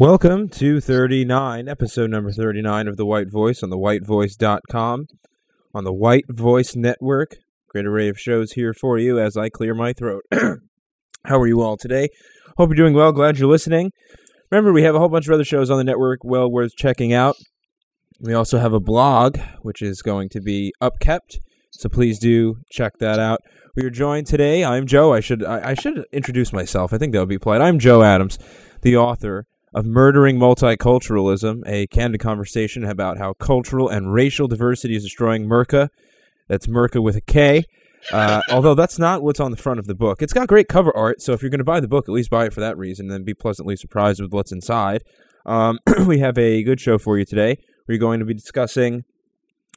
Welcome to 39, episode number 39 of The White Voice on thewhitevoice.com, on the White Voice Network. Great array of shows here for you as I clear my throat. How are you all today? Hope you're doing well. Glad you're listening. Remember, we have a whole bunch of other shows on the network well worth checking out. We also have a blog, which is going to be upkept, so please do check that out. We are joined today. I'm Joe. I should I, I should introduce myself. I think that would be polite. I'm Joe Adams, the author of Murdering Multiculturalism, a candid conversation about how cultural and racial diversity is destroying Merca. That's Merca with a K. Uh, although that's not what's on the front of the book. It's got great cover art, so if you're going to buy the book, at least buy it for that reason, and then be pleasantly surprised with what's inside. Um, we have a good show for you today. We're going to be discussing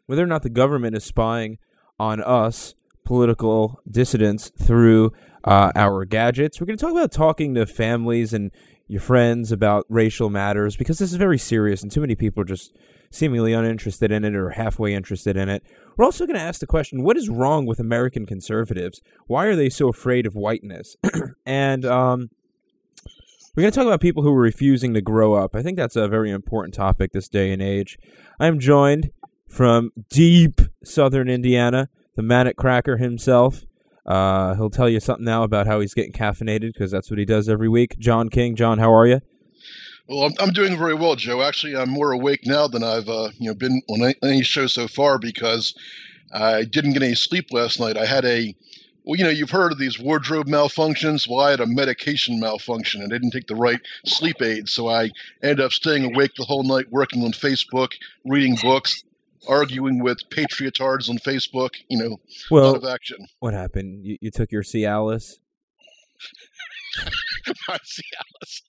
whether or not the government is spying on us, political dissidents, through uh, our gadgets. We're going to talk about talking to families and your friends about racial matters because this is very serious and too many people are just seemingly uninterested in it or halfway interested in it. We're also going to ask the question, what is wrong with American conservatives? Why are they so afraid of whiteness? and um, we're going to talk about people who are refusing to grow up. I think that's a very important topic this day and age. I'm joined from deep southern Indiana, the Manic Cracker himself, uh, he'll tell you something now about how he's getting caffeinated because that's what he does every week. John King, John, how are you? Well, I'm, I'm doing very well, Joe. Actually, I'm more awake now than I've uh, you know been on any, show so far because I didn't get any sleep last night. I had a well, you know, you've heard of these wardrobe malfunctions. Well, I had a medication malfunction and I didn't take the right sleep aid, So I ended up staying awake the whole night working on Facebook, reading books, arguing with patriotards on Facebook. You know, well, a lot of action. What happened? You, you took your Cialis? My Cialis.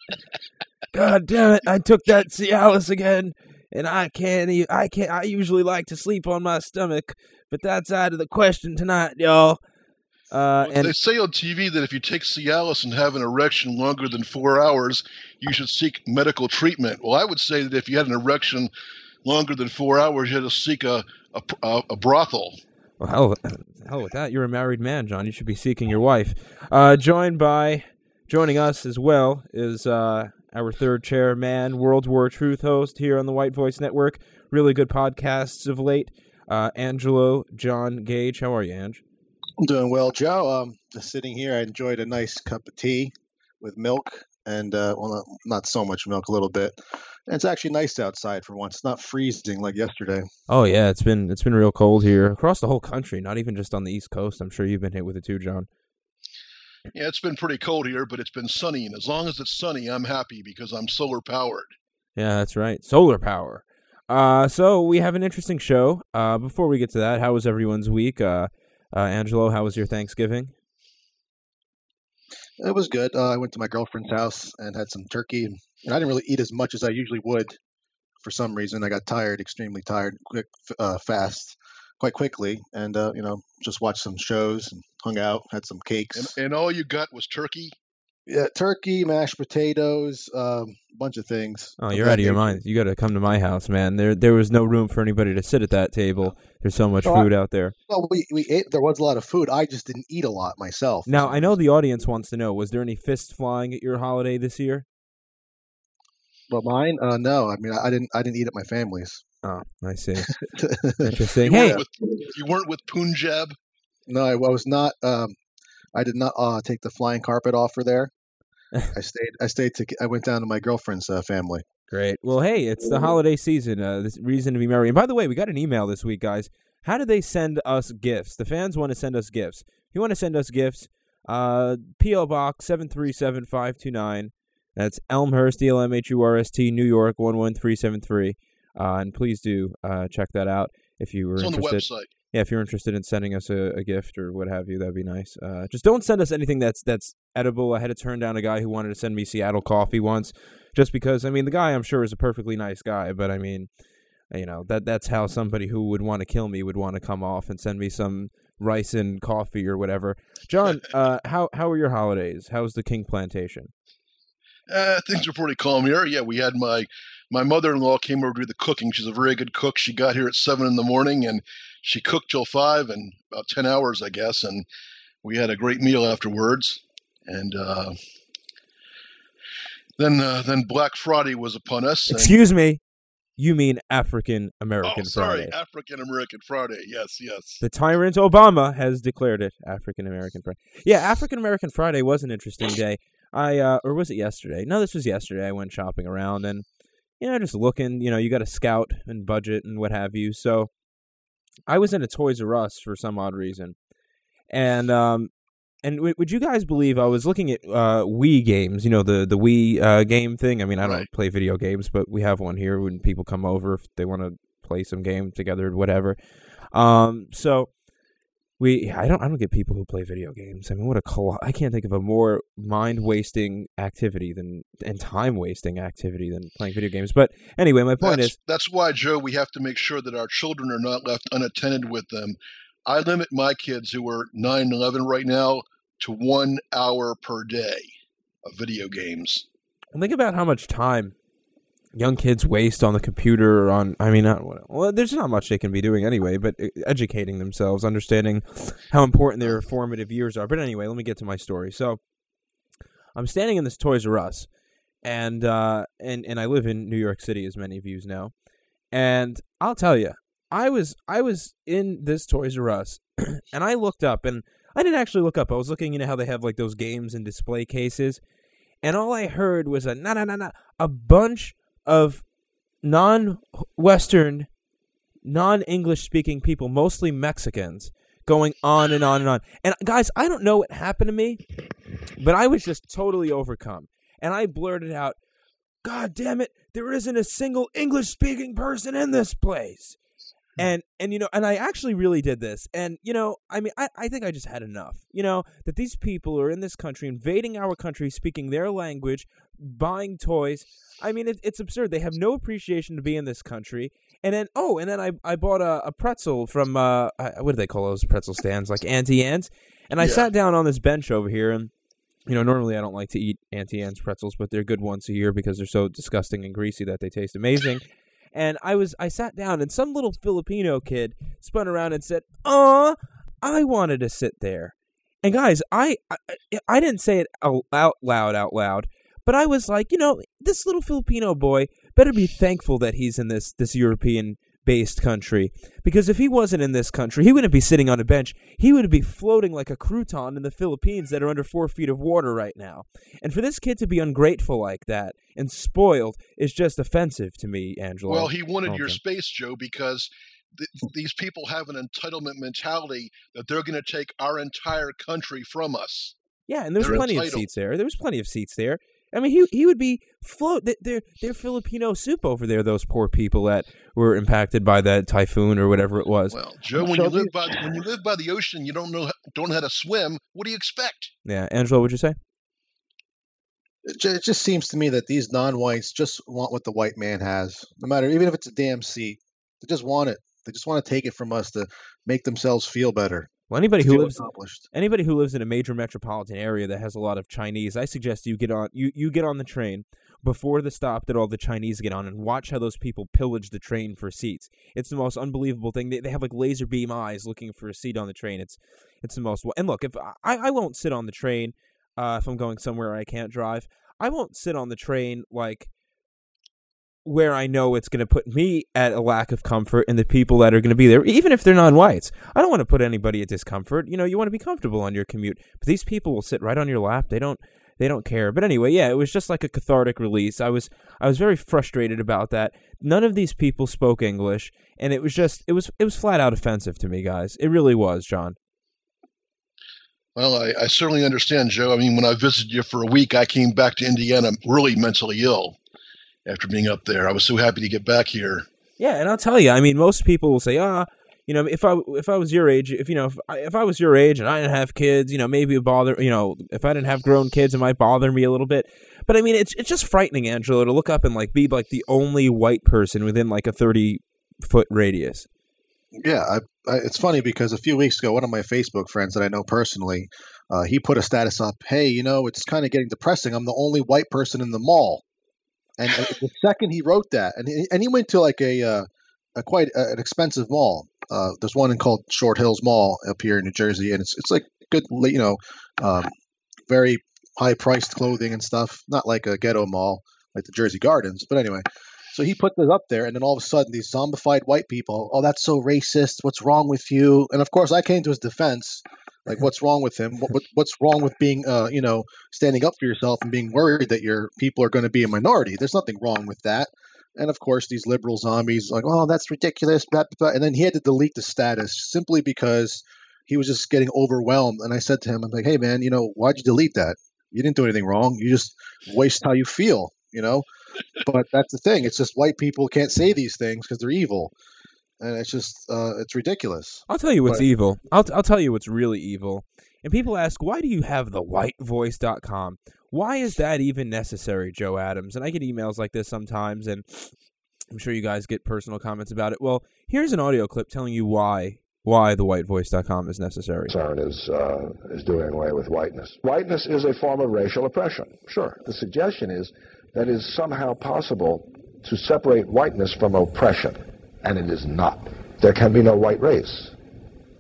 God damn it! I took that Cialis again, and I can't. I can't. I usually like to sleep on my stomach, but that's out of the question tonight, y'all. Uh, well, and they say on TV that if you take Cialis and have an erection longer than four hours, you should seek medical treatment. Well, I would say that if you had an erection longer than four hours, you had to seek a a, a brothel. Well, hell, hell with that. You're a married man, John. You should be seeking your wife. Uh, joined by, joining us as well is uh, our third chair man, World War Truth host here on the White Voice Network. Really good podcasts of late. Uh, Angelo John Gage. How are you, Ange? I'm doing well, Joe. Um, just sitting here. I enjoyed a nice cup of tea with milk and uh, well, not, not so much milk, a little bit. And it's actually nice outside for once. It's not freezing like yesterday. Oh yeah, it's been it's been real cold here across the whole country, not even just on the East Coast. I'm sure you've been hit with it too, John. Yeah, it's been pretty cold here, but it's been sunny, and as long as it's sunny, I'm happy because I'm solar powered. Yeah, that's right, solar power. Uh, so we have an interesting show. Uh, before we get to that, how was everyone's week? Uh, uh Angelo, how was your Thanksgiving? It was good. Uh, I went to my girlfriend's house and had some turkey, and I didn't really eat as much as I usually would. For some reason, I got tired, extremely tired, quick, uh, fast, quite quickly, and uh, you know, just watched some shows and hung out, had some cakes. And, and all you got was turkey. Yeah, turkey, mashed potatoes, a um, bunch of things. Oh, you're out of your mind. You got to come to my house, man. There, there was no room for anybody to sit at that table. There's so much food out there. Well, we we ate. There was a lot of food. I just didn't eat a lot myself. Now, I know the audience wants to know: Was there any fists flying at your holiday this year? But mine, uh, no. I mean, I, I didn't. I didn't eat at my family's. Oh, I see. Interesting. You hey, weren't with, you weren't with Punjab. No, I, I was not. Um, I did not uh, take the flying carpet offer there. I stayed. I stayed to. I went down to my girlfriend's uh, family. Great. Well, hey, it's the holiday season. Uh, this reason to be merry. And by the way, we got an email this week, guys. How do they send us gifts? The fans want to send us gifts. If you want to send us gifts, uh, PO Box seven three seven five two nine. That's Elmhurst, E L M H U R S T, New York one one three seven three. Uh, and please do uh, check that out. if you were It's on the interested. website. Yeah, if you're interested in sending us a, a gift or what have you, that'd be nice. Uh, just don't send us anything that's that's edible. I had to turn down a guy who wanted to send me Seattle coffee once, just because. I mean, the guy I'm sure is a perfectly nice guy, but I mean, you know that that's how somebody who would want to kill me would want to come off and send me some rice and coffee or whatever. John, uh, how how were your holidays? How's the King Plantation? Uh, things are pretty calm here. Yeah, we had my my mother-in-law came over to do the cooking. She's a very good cook. She got here at seven in the morning and she cooked till five and about ten hours, I guess. And we had a great meal afterwards. And uh, then uh, then Black Friday was upon us. Excuse me, you mean African American oh, sorry, Friday? African American Friday. Yes, yes. The tyrant Obama has declared it African American Friday. Yeah, African American Friday was an interesting day. I uh, or was it yesterday? No, this was yesterday. I went shopping around and you know just looking. You know, you got to scout and budget and what have you. So I was in a Toys R Us for some odd reason, and um, and w- would you guys believe I was looking at uh Wii games? You know the the Wii uh, game thing. I mean, I don't Right. play video games, but we have one here when people come over if they want to play some game together, or whatever. Um, so we I don't I don't get people who play video games. I mean, what a col- I can't think of a more mind wasting activity than and time wasting activity than playing video games. But anyway, my point that's, is that's why, Joe, we have to make sure that our children are not left unattended with them. I limit my kids who are 9 and 11 right now to one hour per day of video games. And think about how much time young kids waste on the computer or on I mean, not, well, there's not much they can be doing anyway, but educating themselves, understanding how important their formative years are. But anyway, let me get to my story. So, I'm standing in this Toys R Us, and uh, and and I live in New York City, as many of you know. And I'll tell you, I was I was in this Toys R Us, and I looked up, and I didn't actually look up. I was looking, you know how they have like those games and display cases, and all I heard was a na na na na, a bunch of non-Western, non-English speaking people, mostly Mexicans, going on and on and on. And guys, I don't know what happened to me, but I was just totally overcome, and I blurted out, "God damn it! There isn't a single English-speaking person in this place." And and you know, and I actually really did this. And you know, I mean, I, I think I just had enough. You know, that these people are in this country, invading our country, speaking their language, buying toys. I mean, it, it's absurd. They have no appreciation to be in this country. And then, oh, and then I I bought a, a pretzel from uh, what do they call those pretzel stands? Like Auntie Anne's. And I Yeah. sat down on this bench over here, and you know, normally I don't like to eat Auntie Anne's pretzels, but they're good once a year because they're so disgusting and greasy that they taste amazing. and I was I sat down, and some little Filipino kid spun around and said, "Ah, I wanted to sit there." And guys, I I, I didn't say it out out loud, out loud, but I was like, you know, this little Filipino boy better be thankful that he's in this this European based country because if he wasn't in this country he wouldn't be sitting on a bench he would be floating like a crouton in the philippines that are under four feet of water right now and for this kid to be ungrateful like that and spoiled is just offensive to me Angelo. Well, he wanted your space, Joe, because th- these people have an entitlement mentality that they're going to take our entire country from us. Yeah, and there's They're plenty of seats there. There was plenty of seats there. I mean, he he would be float. they- They're they're Filipino soup over there. Those poor people that were impacted by that typhoon or whatever it was. Well, Joe, when So you live these- by when you live by the ocean, you don't know don't know how to swim. What do you expect? Yeah, Angelo, what'd you say? It it just seems to me that these non-whites just want what the white man has, no matter even if it's a damn seat. They just want it. They just want to take it from us to make themselves feel better. Well, anybody who lives anybody who lives in a major metropolitan area that has a lot of Chinese, I suggest you get on you you get on the train before the stop that all the Chinese get on and watch how those people pillage the train for seats. It's the most unbelievable thing. They, they have like laser beam eyes looking for a seat on the train. It's it's the most and look if I I won't sit on the train uh, if I'm going somewhere I can't drive. I won't sit on the train like where I know it's going to put me at a lack of comfort and the people that are going to be there, even if they're non-whites. I don't want to put anybody at discomfort. You know, you want to be comfortable on your commute, but these people will sit right on your lap. They don't. They don't care. But anyway, yeah, it was just like a cathartic release. I was I was very frustrated about that. None of these people spoke English, and it was just it was it was flat out offensive to me, guys. It really was, John. Well, I, I certainly understand, Joe. I mean, when I visited you for a week, I came back to Indiana really mentally ill after being up there. I was so happy to get back here. Yeah, and I'll tell you, I mean, most people will say, ah, you know, if I if I was your age, if you know, if I, if I was your age and I didn't have kids, you know, maybe it bother, you know, if I didn't have grown kids, it might bother me a little bit. But I mean, it's it's just frightening, Angelo, to look up and like be like the only white person within like a thirty foot radius. Yeah, I, I, it's funny because a few weeks ago, one of my Facebook friends that I know personally, uh, he put a status up. Hey, you know, it's kind of getting depressing. I'm the only white person in the mall. And the second he wrote that, and he, and he went to like a, uh, a quite uh, an expensive mall. Uh, there's one called Short Hills Mall up here in New Jersey, and it's it's like good, you know, um, very high priced clothing and stuff. Not like a ghetto mall like the Jersey Gardens, but anyway. So he put this up there, and then all of a sudden, these zombified white people, oh, that's so racist. What's wrong with you? And of course, I came to his defense. Like, what's wrong with him? What, what's wrong with being, uh, you know, standing up for yourself and being worried that your people are going to be a minority? There's nothing wrong with that. And of course, these liberal zombies, like, oh, that's ridiculous. Blah, blah, blah. And then he had to delete the status simply because he was just getting overwhelmed. And I said to him, I'm like, hey, man, you know, why'd you delete that? You didn't do anything wrong. You just waste how you feel, you know? but that's the thing. It's just white people can't say these things because they're evil, and it's just uh, it's ridiculous. I'll tell you what's But- evil. I'll I'll tell you what's really evil. And people ask, why do you have the whitevoice.com? Why is that even necessary, Joe Adams? And I get emails like this sometimes, and I'm sure you guys get personal comments about it. Well, here's an audio clip telling you why why the whitevoice.com is necessary. concern is uh, is doing away with whiteness. Whiteness is a form of racial oppression. Sure. The suggestion is that it is somehow possible to separate whiteness from oppression, and it is not. There can be no white race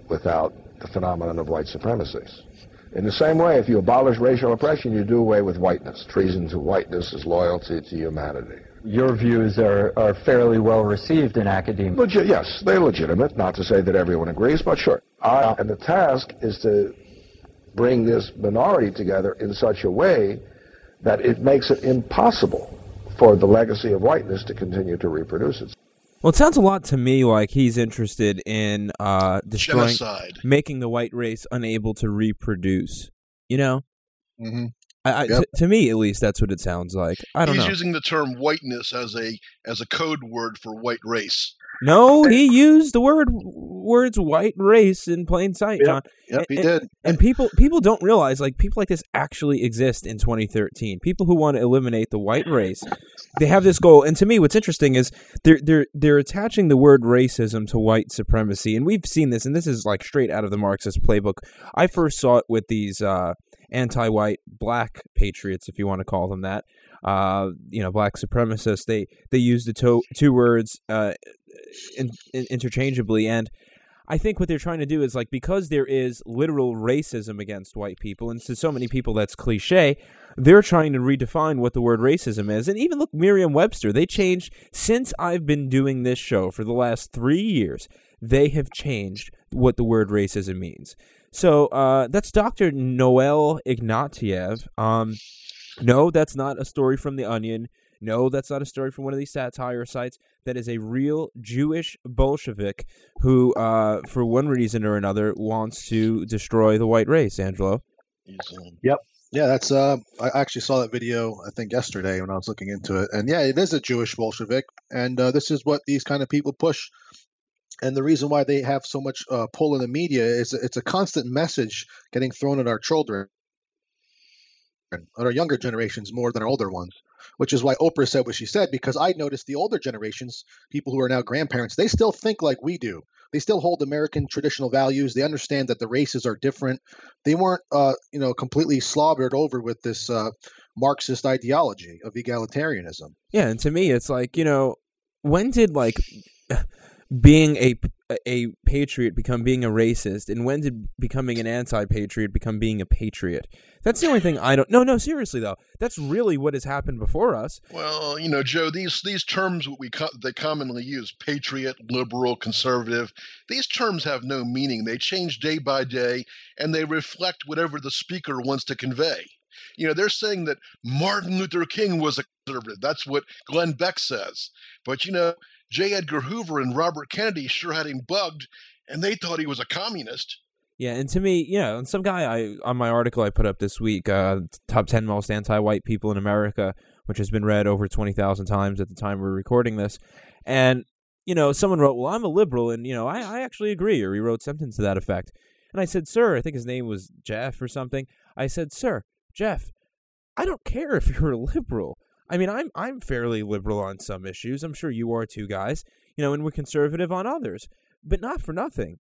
without the phenomenon of white supremacies. In the same way, if you abolish racial oppression, you do away with whiteness. Treason to whiteness is loyalty to humanity. Your views are, are fairly well received in academia. Legit, yes, they're legitimate. Not to say that everyone agrees, but sure. Uh, and the task is to bring this minority together in such a way that it makes it impossible for the legacy of whiteness to continue to reproduce itself. Well, it sounds a lot to me like he's interested in uh, destroying, Genocide. making the white race unable to reproduce. You know, hmm I, I, Yep. to me at least, that's what it sounds like. I don't He's know. He's using the term whiteness as a as a code word for white race. No, he used the word words white race in plain sight, Yep. John. Yep, he And- did. And people people don't realize like people like this actually exist in 2013. People who want to eliminate the white race, they have this goal. And to me, what's interesting is they're they're they're attaching the word racism to white supremacy. And we've seen this, and this is like straight out of the Marxist playbook. I first saw it with these uh, anti-white black patriots, if you want to call them that. Uh, you know, black supremacists. They they use the to- two words uh, in, in, interchangeably, and I think what they're trying to do is like because there is literal racism against white people, and to so many people that's cliche, they're trying to redefine what the word racism is. And even look, Merriam-Webster, they changed since I've been doing this show for the last three years. They have changed what the word racism means. So uh, that's Dr. Noel Ignatiev. Um, no, that's not a story from The Onion. No, that's not a story from one of these satire sites. That is a real Jewish Bolshevik who, uh, for one reason or another, wants to destroy the white race, Angelo. Um, Yeah, that's. Uh, I actually saw that video. I think yesterday when I was looking into it, and yeah, it is a Jewish Bolshevik, and uh, this is what these kind of people push. And the reason why they have so much uh, pull in the media is it's a constant message getting thrown at our children, at our younger generations more than our older ones. Which is why Oprah said what she said because I noticed the older generations, people who are now grandparents, they still think like we do. They still hold American traditional values. They understand that the races are different. They weren't, uh, you know, completely slobbered over with this uh, Marxist ideology of egalitarianism. Yeah, and to me, it's like you know, when did like being a a patriot become being a racist, and when did becoming an anti-patriot become being a patriot? That's the only thing I don't. No, no, seriously though, that's really what has happened before us. well, you know, Joe, these these terms we co- they commonly use patriot, liberal, conservative. These terms have no meaning. They change day by day, and they reflect whatever the speaker wants to convey. You know, they're saying that Martin Luther King was a conservative. That's what Glenn Beck says. But you know, J. Edgar Hoover and Robert Kennedy sure had him bugged, and they thought he was a communist. Yeah, and to me, you know, and some guy I on my article I put up this week, uh, top ten most anti-white people in America, which has been read over twenty thousand times at the time we're recording this, and you know, someone wrote, "Well, I'm a liberal," and you know, I, I actually agree, or he wrote something to that effect. And I said, "Sir, I think his name was Jeff or something." I said, "Sir, Jeff, I don't care if you're a liberal. I mean, I'm I'm fairly liberal on some issues. I'm sure you are too, guys. You know, and we're conservative on others, but not for nothing.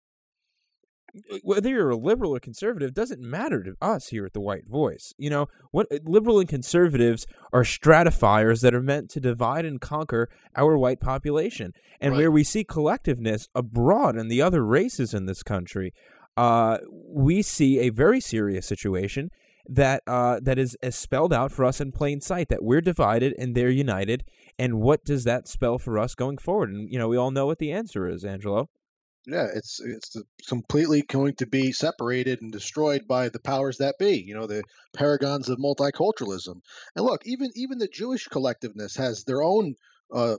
Whether you're a liberal or conservative doesn't matter to us here at the White Voice. You know, what liberal and conservatives are stratifiers that are meant to divide and conquer our white population. And Right. where we see collectiveness abroad in the other races in this country, uh, we see a very serious situation that uh, that is, is spelled out for us in plain sight that we're divided and they're united. And what does that spell for us going forward? And you know, we all know what the answer is, Angelo. Yeah, it's it's completely going to be separated and destroyed by the powers that be. You know, the paragons of multiculturalism. And look, even even the Jewish collectiveness has their own. Uh,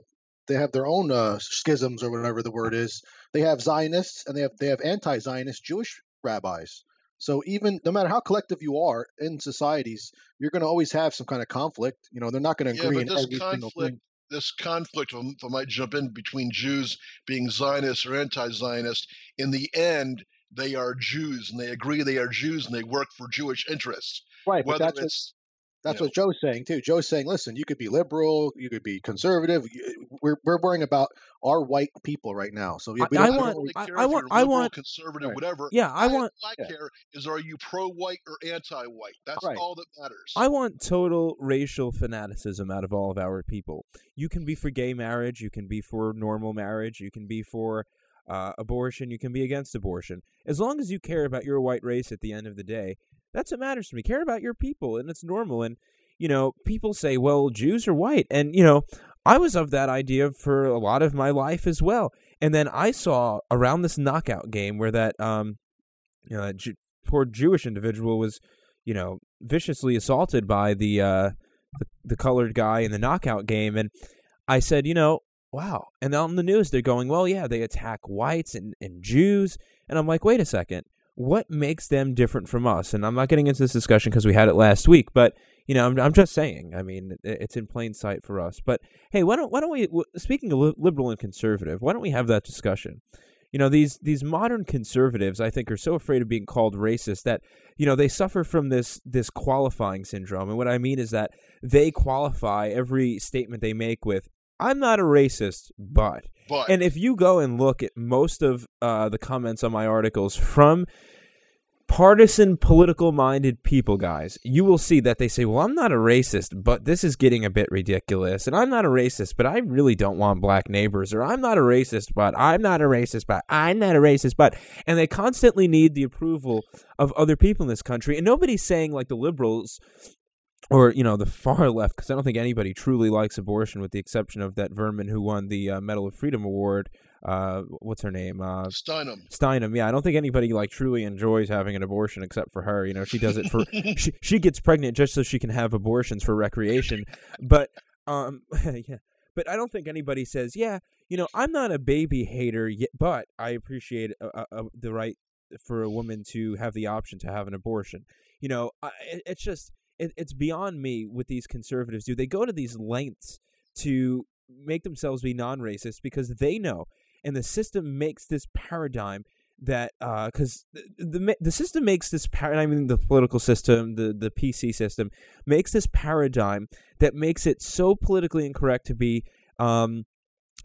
they have their own uh, schisms or whatever the word is. They have Zionists and they have they have anti-Zionist Jewish rabbis. So even no matter how collective you are in societies, you're going to always have some kind of conflict. You know, they're not going to agree Yeah, but in this every single conflict, thing. this conflict, if I might jump in between Jews being Zionist or anti-Zionist, in the end, they are Jews and they agree they are Jews and they work for Jewish interests. Right, but Whether that's it's That's Yeah. what Joe's saying too. Joe's saying, listen, you could be liberal, you could be conservative. We're we're worrying about our white people right now. So we, I- we I I want- really I- I want- I want- conservative, Right. whatever. Yeah, I want All I yeah. care is are you pro-white or anti-white? That's Right. all that matters. I want total racial fanaticism out of all of our people. You can be for gay marriage, you can be for normal marriage, you can be for uh, abortion, you can be against abortion. As long as you care about your white race at the end of the day, that's what matters to me. Care about your people, and it's normal. And you know, people say, "Well, Jews are white," and you know, I was of that idea for a lot of my life as well. And then I saw around this knockout game where that um, you know, that poor Jewish individual was, you know, viciously assaulted by the uh the, the colored guy in the knockout game and I said, you know, wow. And on the news they're going, well, yeah, they attack whites and, and Jews. And I'm like, wait a second. What makes them different from us? And I'm not getting into this discussion because we had it last week, but you know, I'm, I'm just saying. I mean, it's in plain sight for us. But hey, why don't why don't we? Speaking of liberal and conservative, why don't we have that discussion? You know, these these modern conservatives, I think, are so afraid of being called racist that you know they suffer from this this qualifying syndrome. And what I mean is that they qualify every statement they make with "I'm not a racist, but." but And if you go and look at most of uh, the comments on my articles from partisan, political minded people, guys, you will see that they say, Well, I'm not a racist, but this is getting a bit ridiculous. And I'm not a racist, but I really don't want black neighbors. Or I'm not a racist, but I'm not a racist, but I'm not a racist, but. And they constantly need the approval of other people in this country. And nobody's saying, like the liberals, or you know the far left because I don't think anybody truly likes abortion with the exception of that vermin who won the uh, Medal of Freedom award. Uh, what's her name? Uh, Steinem. Steinem. Yeah, I don't think anybody like truly enjoys having an abortion except for her. You know, she does it for she she gets pregnant just so she can have abortions for recreation. But um, yeah. But I don't think anybody says, yeah, you know, I'm not a baby hater, yet, but I appreciate uh, uh, uh, the right for a woman to have the option to have an abortion. You know, I, it- it's just it, it's beyond me with these conservatives. Do they go to these lengths to make themselves be non-racist because they know, and the system makes this paradigm that because the, the the system makes this paradigm, I mean the political system, the the PC system makes this paradigm that makes it so politically incorrect to be um,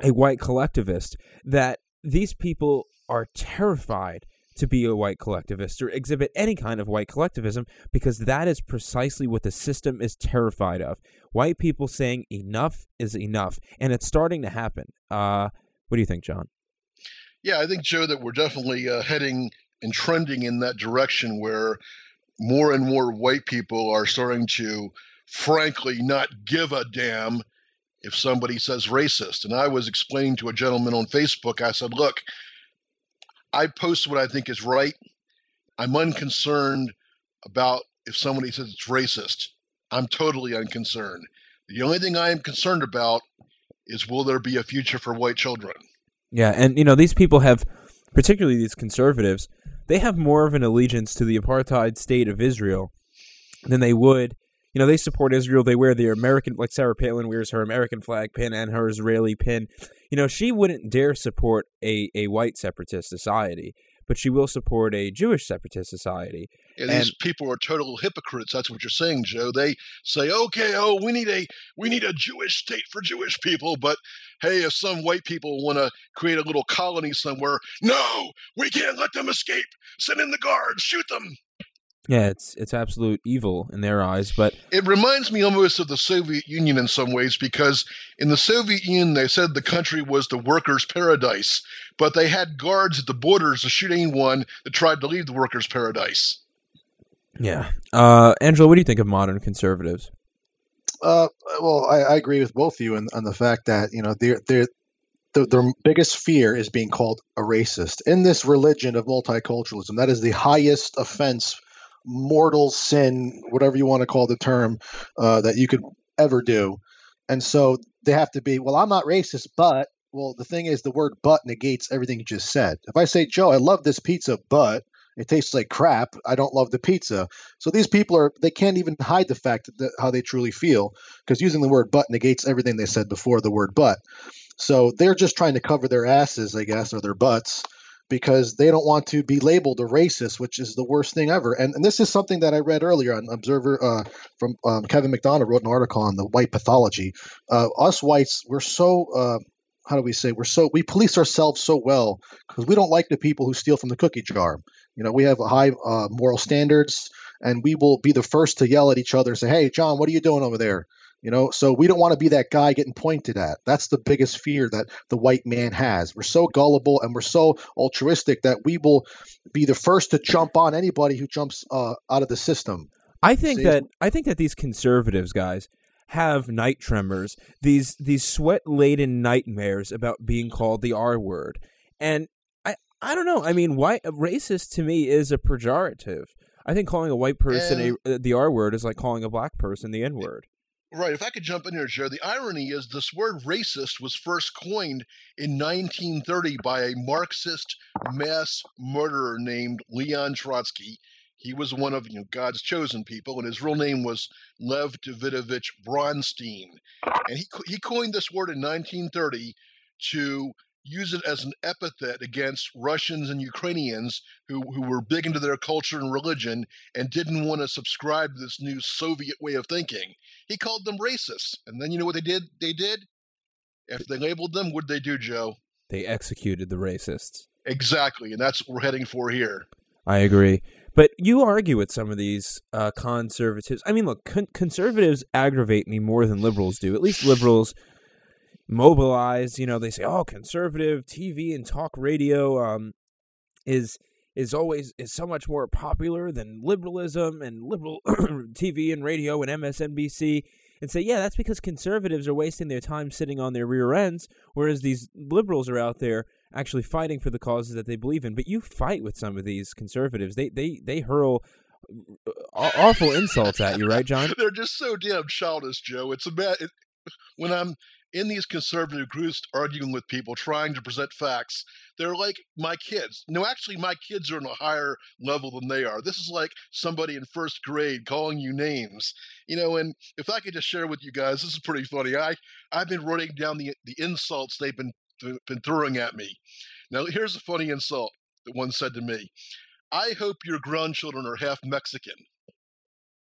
a white collectivist that these people are terrified to be a white collectivist or exhibit any kind of white collectivism because that is precisely what the system is terrified of. White people saying enough is enough, and it's starting to happen. Uh, what do you think, John? Yeah, I think Joe that we're definitely uh, heading and trending in that direction where more and more white people are starting to, frankly, not give a damn if somebody says racist. And I was explaining to a gentleman on Facebook. I said, "Look, I post what I think is right. I'm unconcerned about if somebody says it's racist. I'm totally unconcerned. The only thing I am concerned about is will there be a future for white children?" Yeah, and you know these people have, particularly these conservatives, they have more of an allegiance to the apartheid state of Israel than they would, you know, they support Israel. They wear their American, like Sarah Palin wears her American flag pin and her Israeli pin. You know, she wouldn't dare support a, a white separatist society, but she will support a Jewish separatist society. Yeah, these people are total hypocrites. That's what you're saying, Joe. They say, "Okay, oh, we need a we need a Jewish state for Jewish people," but hey, if some white people want to create a little colony somewhere, no, we can't let them escape. Send in the guards, shoot them. Yeah, it's it's absolute evil in their eyes, but it reminds me almost of the Soviet Union in some ways because in the Soviet Union they said the country was the workers' paradise, but they had guards at the borders to shoot anyone that tried to leave the workers' paradise. Yeah, uh, Angelo, what do you think of modern conservatives? Uh, well, I, I agree with both of you on, on the fact that you know they're they're the, their biggest fear is being called a racist. In this religion of multiculturalism, that is the highest offense mortal sin, whatever you want to call the term, uh, that you could ever do. And so they have to be, well, I'm not racist, but, well, the thing is, the word but negates everything you just said. If I say, Joe, I love this pizza, but it tastes like crap, I don't love the pizza. So these people are, they can't even hide the fact that how they truly feel because using the word but negates everything they said before the word but. So they're just trying to cover their asses, I guess, or their butts because they don't want to be labeled a racist, which is the worst thing ever. And, and this is something that I read earlier on Observer uh, from um, Kevin MacDonald wrote an article on the white pathology. Uh, us whites, we're so. Uh, how do we say we're so we police ourselves so well because we don't like the people who steal from the cookie jar you know we have a high uh, moral standards and we will be the first to yell at each other and say hey john what are you doing over there you know, so we don't want to be that guy getting pointed at. That's the biggest fear that the white man has. We're so gullible and we're so altruistic that we will be the first to jump on anybody who jumps uh, out of the system. I think See? that I think that these conservatives guys have night tremors, these these sweat laden nightmares about being called the R word, and I I don't know. I mean, white racist to me is a pejorative. I think calling a white person a, the R word is like calling a black person the N word. Right. If I could jump in here, Joe, the irony is this word racist was first coined in 1930 by a Marxist mass murderer named Leon Trotsky. He was one of you know, God's chosen people, and his real name was Lev Davidovich Bronstein. And he, he coined this word in 1930 to use it as an epithet against Russians and Ukrainians who, who were big into their culture and religion and didn't want to subscribe to this new Soviet way of thinking. He called them racists. And then you know what they did? They did? If they labeled them, what'd they do, Joe? They executed the racists. Exactly. And that's what we're heading for here. I agree. But you argue with some of these uh, conservatives. I mean, look, con conservatives aggravate me more than liberals do. At least liberals mobilize. You know, they say, "Oh, conservative TV and talk radio um, is is always is so much more popular than liberalism and liberal TV and radio and MSNBC." And say, "Yeah, that's because conservatives are wasting their time sitting on their rear ends, whereas these liberals are out there actually fighting for the causes that they believe in." But you fight with some of these conservatives; they they they hurl uh, awful insults at you, right, John? They're just so damn childish, Joe. It's a bad. It, when I'm in these conservative groups arguing with people, trying to present facts. They're like my kids. No, actually, my kids are on a higher level than they are. This is like somebody in first grade calling you names, you know. And if I could just share with you guys, this is pretty funny. I I've been writing down the the insults they've been been throwing at me. Now, here's a funny insult that one said to me. I hope your grandchildren are half Mexican.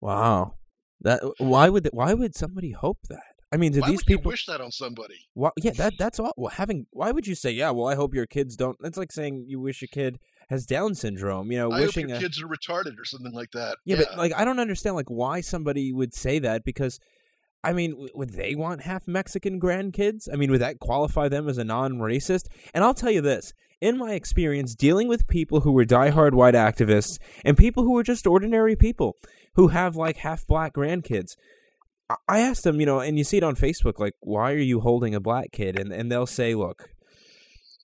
Wow. That why would why would somebody hope that? I mean, do why these people wish that on somebody? Why, yeah, that that's all. Well, having why would you say, yeah? Well, I hope your kids don't. That's like saying you wish a kid has Down syndrome. You know, I wishing your a, kids are retarded or something like that. Yeah, yeah, but like I don't understand like why somebody would say that because. I mean, would they want half Mexican grandkids? I mean, would that qualify them as a non-racist? And I'll tell you this, in my experience dealing with people who were diehard white activists and people who were just ordinary people who have like half black grandkids, I asked them, you know, and you see it on Facebook, like, why are you holding a black kid? And and they'll say, look,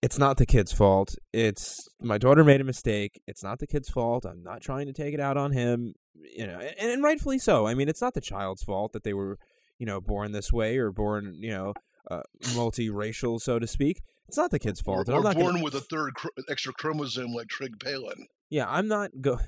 it's not the kid's fault. It's my daughter made a mistake. It's not the kid's fault. I'm not trying to take it out on him, you know, and, and rightfully so. I mean, it's not the child's fault that they were, you know, born this way or born, you know, uh, multiracial, so to speak. It's not the kid's fault. Or, or born gonna... with a third extra chromosome like Trig Palin. Yeah, I'm not go.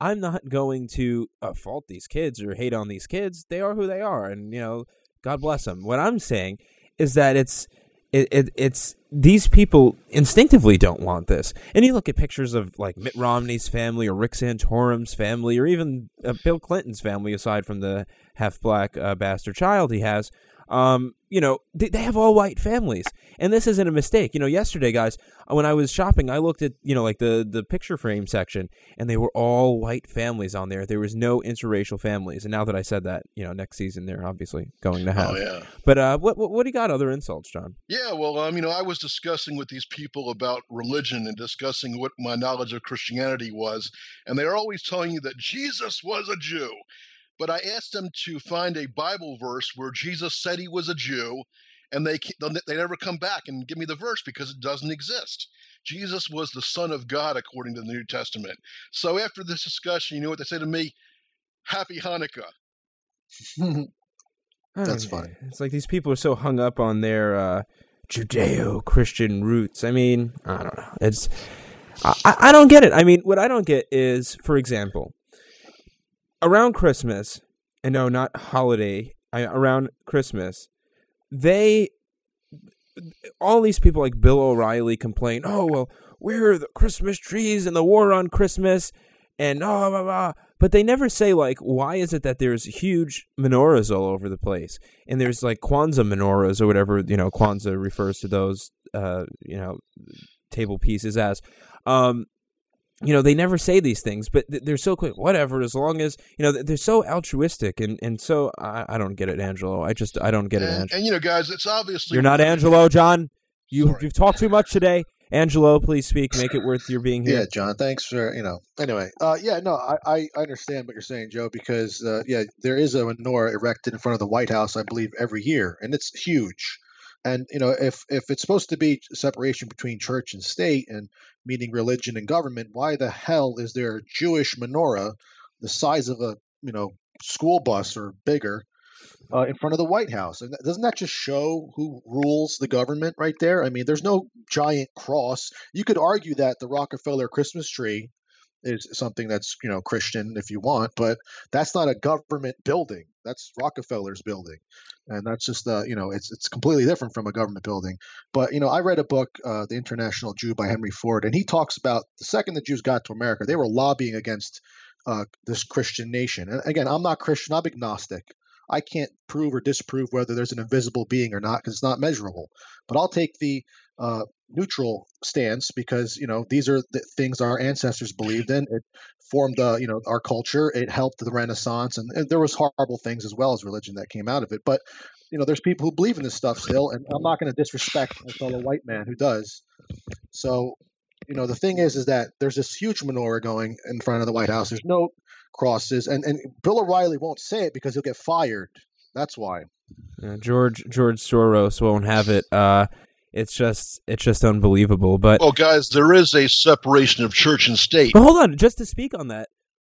I'm not going to uh, fault these kids or hate on these kids. They are who they are, and you know, God bless them. What I'm saying is that it's it, it, it's these people instinctively don't want this. And you look at pictures of like Mitt Romney's family or Rick Santorum's family or even uh, Bill Clinton's family, aside from the half black uh, bastard child he has. Um, you know, they, they have all white families, and this isn't a mistake. You know, yesterday, guys, when I was shopping, I looked at you know like the the picture frame section, and they were all white families on there. There was no interracial families, and now that I said that, you know, next season they're obviously going to have. Oh yeah. But uh, what, what what do you got other insults, John? Yeah, well, um, you know, I was discussing with these people about religion and discussing what my knowledge of Christianity was, and they're always telling you that Jesus was a Jew. But I asked them to find a Bible verse where Jesus said he was a Jew, and they they never come back and give me the verse because it doesn't exist. Jesus was the Son of God according to the New Testament. So after this discussion, you know what they say to me? Happy Hanukkah. That's I- funny. It's like these people are so hung up on their uh, Judeo-Christian roots. I mean, I don't know. It's I, I I don't get it. I mean, what I don't get is, for example, around Christmas, and no, not holiday. I, around Christmas, they all these people like Bill O'Reilly complain, "Oh well, where are the Christmas trees and the war on Christmas?" and oh, blah, blah. but they never say like why is it that there's huge menorahs all over the place and there's like Kwanzaa menorahs or whatever you know Kwanzaa refers to those uh you know table pieces as um you know they never say these things but they're so quick whatever as long as you know they're so altruistic and and so I, I don't get it Angelo I just I don't get it Angelo and you know, guys, it's obviously you're not Angelo John you Sorry. you've talked too much today Angelo please speak make it worth your being here Yeah, John. Thanks for you know. Anyway, uh, yeah, no, I, I I understand what you're saying, Joe, because uh, yeah, there is a menorah erected in front of the White House, I believe, every year, and it's huge. And you know, if if it's supposed to be separation between church and state, and meaning religion and government, why the hell is there a Jewish menorah the size of a you know school bus or bigger uh, in front of the White House. And doesn't that just show who rules the government right there? I mean, there's no giant cross. You could argue that the Rockefeller Christmas tree is something that's you know Christian if you want, but that's not a government building. That's Rockefeller's building, and that's just uh, you know it's it's completely different from a government building. But you know, I read a book, uh, The International Jew by Henry Ford, and he talks about the second the Jews got to America, they were lobbying against uh, this Christian nation. And again, I'm not Christian. I'm agnostic. I can't prove or disprove whether there's an invisible being or not because it's not measurable. But I'll take the uh, neutral stance because you know these are the things our ancestors believed in. It formed, uh, you know, our culture. It helped the Renaissance, and, and there was horrible things as well as religion that came out of it. But you know, there's people who believe in this stuff still, and I'm not going to disrespect a fellow white man who does. So, you know, the thing is, is that there's this huge menorah going in front of the White House. There's no crosses, and and Bill O'Reilly won't say it because he'll get fired. That's why. Uh, George George Soros won't have it. Uh, it's just it's just unbelievable. But Well, guys, there is a separation of church and state. but hold on, just to speak on that,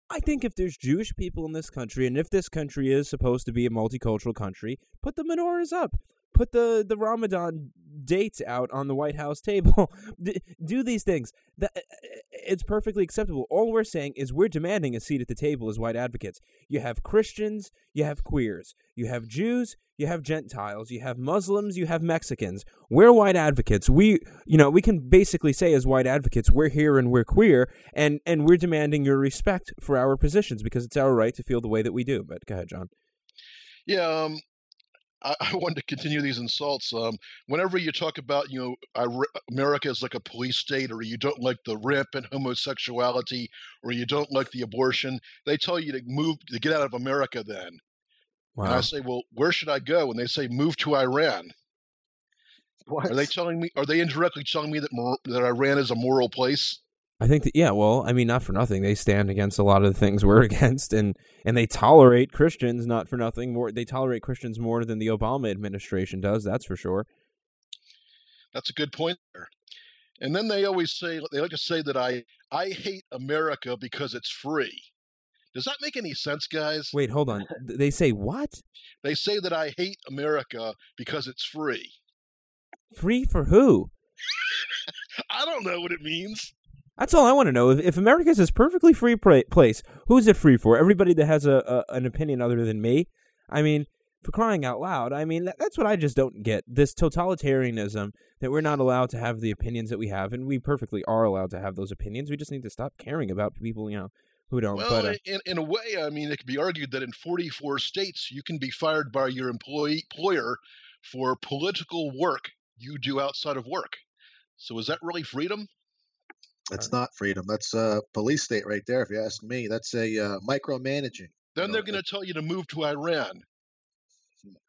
I think if there's Jewish people in this country, and if this country is supposed to be a multicultural country, put the menorahs up. Put the, the Ramadan dates out on the White House table. D- Do these things. That, uh, uh, it's perfectly acceptable. All we're saying is we're demanding a seat at the table as white advocates. You have Christians, you have queers, you have Jews, you have Gentiles, you have Muslims, you have Mexicans. We're white advocates. We, you know, we can basically say as white advocates, we're here and we're queer, and and we're demanding your respect for our positions because it's our right to feel the way that we do. But go ahead, John. Yeah, um, I, I wanted to continue these insults. Um, whenever you talk about, you know, America is like a police state, or you don't like the rampant homosexuality, or you don't like the abortion, they tell you to move to get out of America. Then, and I say, well, where should I go? And they say, move to Iran. What? Are they telling me? Are they indirectly telling me that mor- that Iran is a moral place? I think that yeah, well, I mean, not for nothing, they stand against a lot of the things we're against, and and they tolerate Christians, not for nothing. More, they tolerate Christians more than the Obama administration does. That's for sure. That's a good point there. And then they always say they like to say that I I hate America because it's free. Does that make any sense, guys? Wait, hold on. They say what? They say that I hate America because it's free. Free for who? I don't know what it means. That's all I want to know. If, if America is this perfectly free place, who is it free for? Everybody that has a, a an opinion other than me? I mean, for crying out loud, I mean, that, that's what I just don't get. This totalitarianism that we're not allowed to have the opinions that we have, and we perfectly are allowed to have those opinions. We just need to stop caring about people, you know, who don't. Well, but uh, in, in a way, I mean, it could be argued that in 44 states, you can be fired by your employee, employer for political work you do outside of work. So is that really freedom? That's not freedom. That's a police state right there, if you ask me. That's a uh, micromanaging. Then know, they're going to tell you to move to Iran.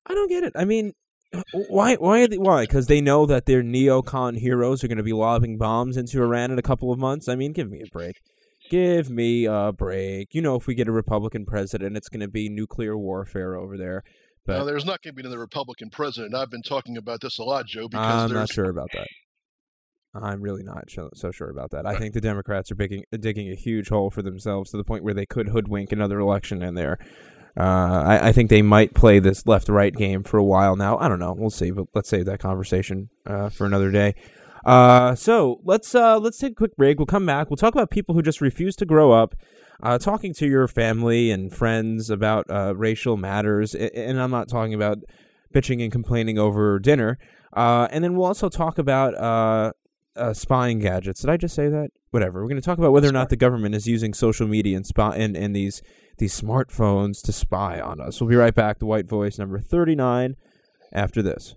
I don't get it. I mean, uh, why? Why? Are they, why? Because they know that their neocon heroes are going to be lobbing bombs into Iran in a couple of months. I mean, give me a break. Give me a break. You know, if we get a Republican president, it's going to be nuclear warfare over there. But Now, there's not going to be another Republican president. I've been talking about this a lot, Joe, because I'm there's not sure about that. I'm really not so, so sure about that. I think the Democrats are digging, digging a huge hole for themselves to the point where they could hoodwink another election in there. Uh, I, I think they might play this left-right game for a while now. I don't know. We'll see, but let's save that conversation uh, for another day. Uh, so let's uh, let's take a quick break. We'll come back. We'll talk about people who just refuse to grow up. Uh, talking to your family and friends about uh, racial matters, and I'm not talking about bitching and complaining over dinner. Uh, and then we'll also talk about uh, uh, spying gadgets. Did I just say that? Whatever. We're going to talk about whether or not the government is using social media and spy and, and these these smartphones to spy on us. We'll be right back. The White Voice number thirty nine. After this.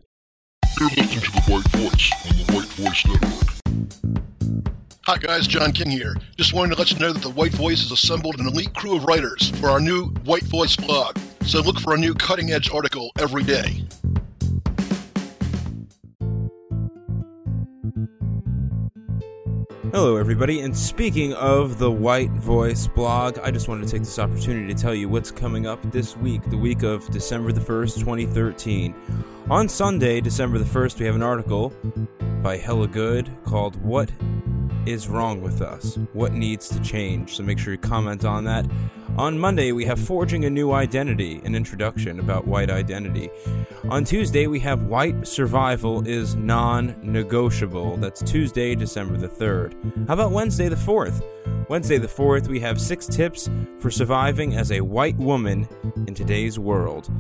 You're listening to The White Voice on the White Voice Network. Hi guys, John King here. Just wanted to let you know that The White Voice has assembled an elite crew of writers for our new White Voice blog. So look for a new cutting edge article every day. Hello, everybody. And speaking of the White Voice blog, I just wanted to take this opportunity to tell you what's coming up this week, the week of December the 1st, 2013. On Sunday, December the 1st, we have an article by Hella Good called What is Wrong with Us? What Needs to Change? So make sure you comment on that. On Monday, we have Forging a New Identity, an introduction about white identity. On Tuesday, we have White Survival is Non Negotiable. That's Tuesday, December the 3rd. How about Wednesday the 4th? Wednesday the 4th, we have six tips for surviving as a white woman in today's world.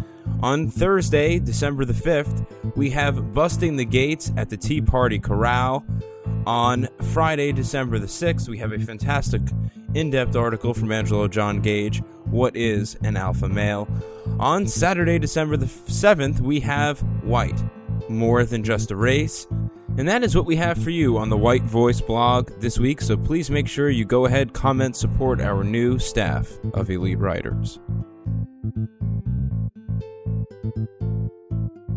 On Thursday, December the 5th, we have Busting the Gates at the Tea Party Corral. On Friday, December the 6th, we have a fantastic in depth article from Angelo John Gage What is an Alpha Male? On Saturday, December the 7th, we have White More Than Just a Race. And that is what we have for you on the White Voice blog this week, so please make sure you go ahead, comment, support our new staff of elite writers.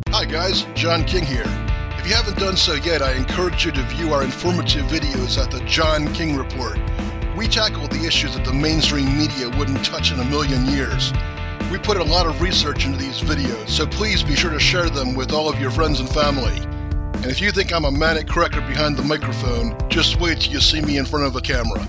Hi guys, John King here. If you haven't done so yet, I encourage you to view our informative videos at the John King Report. We tackle the issues that the mainstream media wouldn't touch in a million years. We put a lot of research into these videos, so please be sure to share them with all of your friends and family. And if you think I'm a manic corrector behind the microphone, just wait till you see me in front of a camera.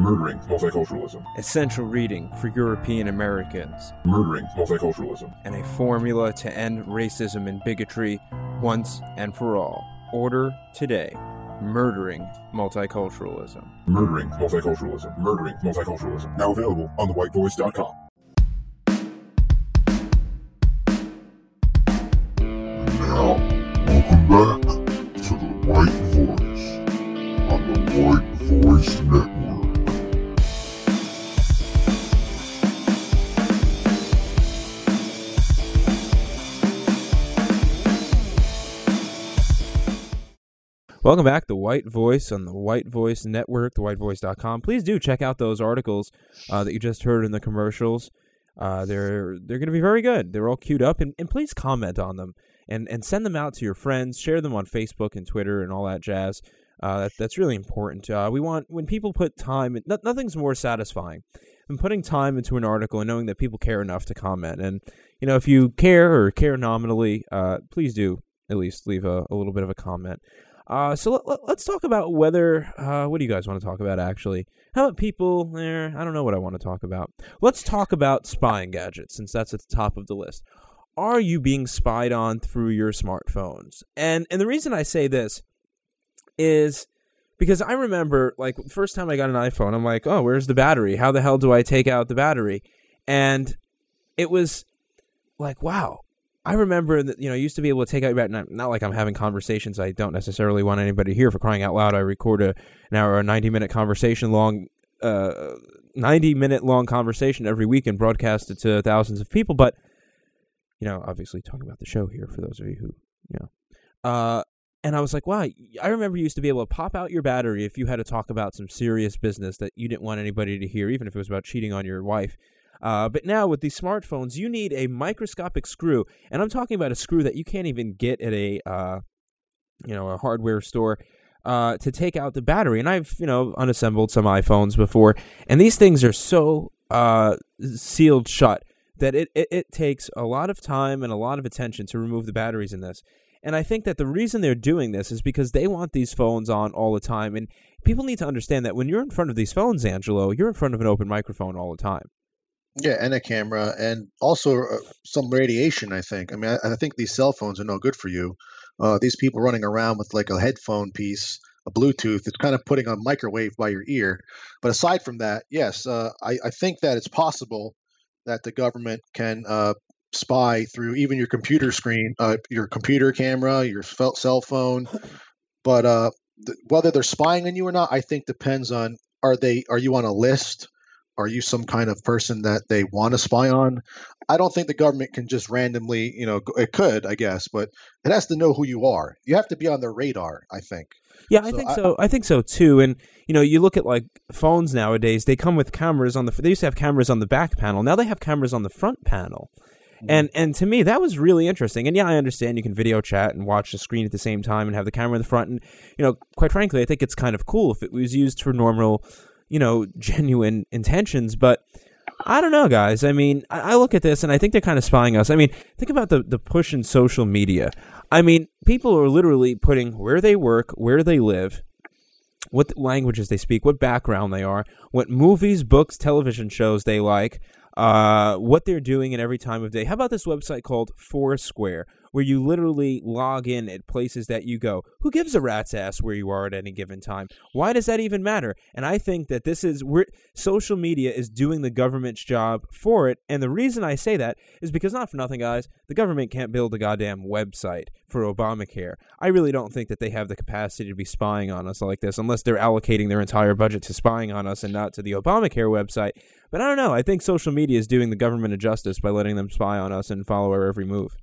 Murdering Multiculturalism. Essential reading for European Americans. Murdering Multiculturalism. And a formula to end racism and bigotry once and for all. Order today. Murdering Multiculturalism. Murdering Multiculturalism. Murdering Multiculturalism. Now available on thewhitevoice.com. Now, welcome back to the White Voice on the White Voice Network. Welcome back, The White Voice on the White Voice Network, thewhitevoice.com. Please do check out those articles uh, that you just heard in the commercials. Uh, they're they're going to be very good. They're all queued up, and, and please comment on them and, and send them out to your friends. Share them on Facebook and Twitter and all that jazz. Uh, that, that's really important. Uh, we want when people put time. No, nothing's more satisfying than putting time into an article and knowing that people care enough to comment. And you know, if you care or care nominally, uh, please do at least leave a, a little bit of a comment. Uh, so let, us talk about whether. Uh, what do you guys want to talk about? Actually, how about people? There, I don't know what I want to talk about. Let's talk about spying gadgets, since that's at the top of the list. Are you being spied on through your smartphones? And and the reason I say this is because I remember, like, the first time I got an iPhone, I'm like, oh, where's the battery? How the hell do I take out the battery? And it was like, wow, I remember that you know I used to be able to take out about not, not like I'm having conversations I don't necessarily want anybody hear for crying out loud. I record a an hour or 90 minute conversation long uh 90 minute long conversation every week and broadcast it to thousands of people but you know obviously talking about the show here for those of you who you know uh and I was like wow I remember you used to be able to pop out your battery if you had to talk about some serious business that you didn't want anybody to hear even if it was about cheating on your wife uh, but now with these smartphones, you need a microscopic screw, and I'm talking about a screw that you can't even get at a uh, you know a hardware store. Uh, to take out the battery, and I've you know unassembled some iPhones before, and these things are so uh, sealed shut that it, it, it takes a lot of time and a lot of attention to remove the batteries in this. And I think that the reason they're doing this is because they want these phones on all the time. And people need to understand that when you're in front of these phones, Angelo, you're in front of an open microphone all the time. Yeah, and a camera, and also uh, some radiation. I think. I mean, I, I think these cell phones are no good for you. Uh, these people running around with like a headphone piece, a Bluetooth, it's kind of putting a microwave by your ear. But aside from that, yes, uh, I, I think that it's possible that the government can uh, spy through even your computer screen, uh, your computer camera, your cell phone. But uh, th- whether they're spying on you or not, I think depends on are they are you on a list are you some kind of person that they want to spy on? I don't think the government can just randomly, you know, it could, I guess, but it has to know who you are. You have to be on their radar, I think. Yeah, I think I, so. I think so too. And you know, you look at like phones nowadays; they come with cameras on the. They used to have cameras on the back panel. Now they have cameras on the front panel. Mm-hmm. And and to me that was really interesting. And yeah, I understand you can video chat and watch the screen at the same time and have the camera in the front. And you know, quite frankly, I think it's kind of cool if it was used for normal you know, genuine intentions. But I don't know, guys. I mean, I, I look at this and I think they're kind of spying us. I mean, think about the, the push in social media. I mean, people are literally putting where they work, where they live, what languages they speak, what background they are, what movies, books, television shows they like, uh, what they're doing in every time of day. How about this website called Foursquare, where you literally log in at places that you go. Who gives a rat's ass where you are at any given time? Why does that even matter? And I think that this is where social media is doing the government's job for it. And the reason I say that is because not for nothing, guys, the government can't build a goddamn website for Obamacare. I really don't think that they have the capacity to be spying on us like this unless they're allocating their entire budget to spying on us and not to the Obamacare website. But I don't know. I think social media is doing the government a justice by letting them spy on us and follow our every move.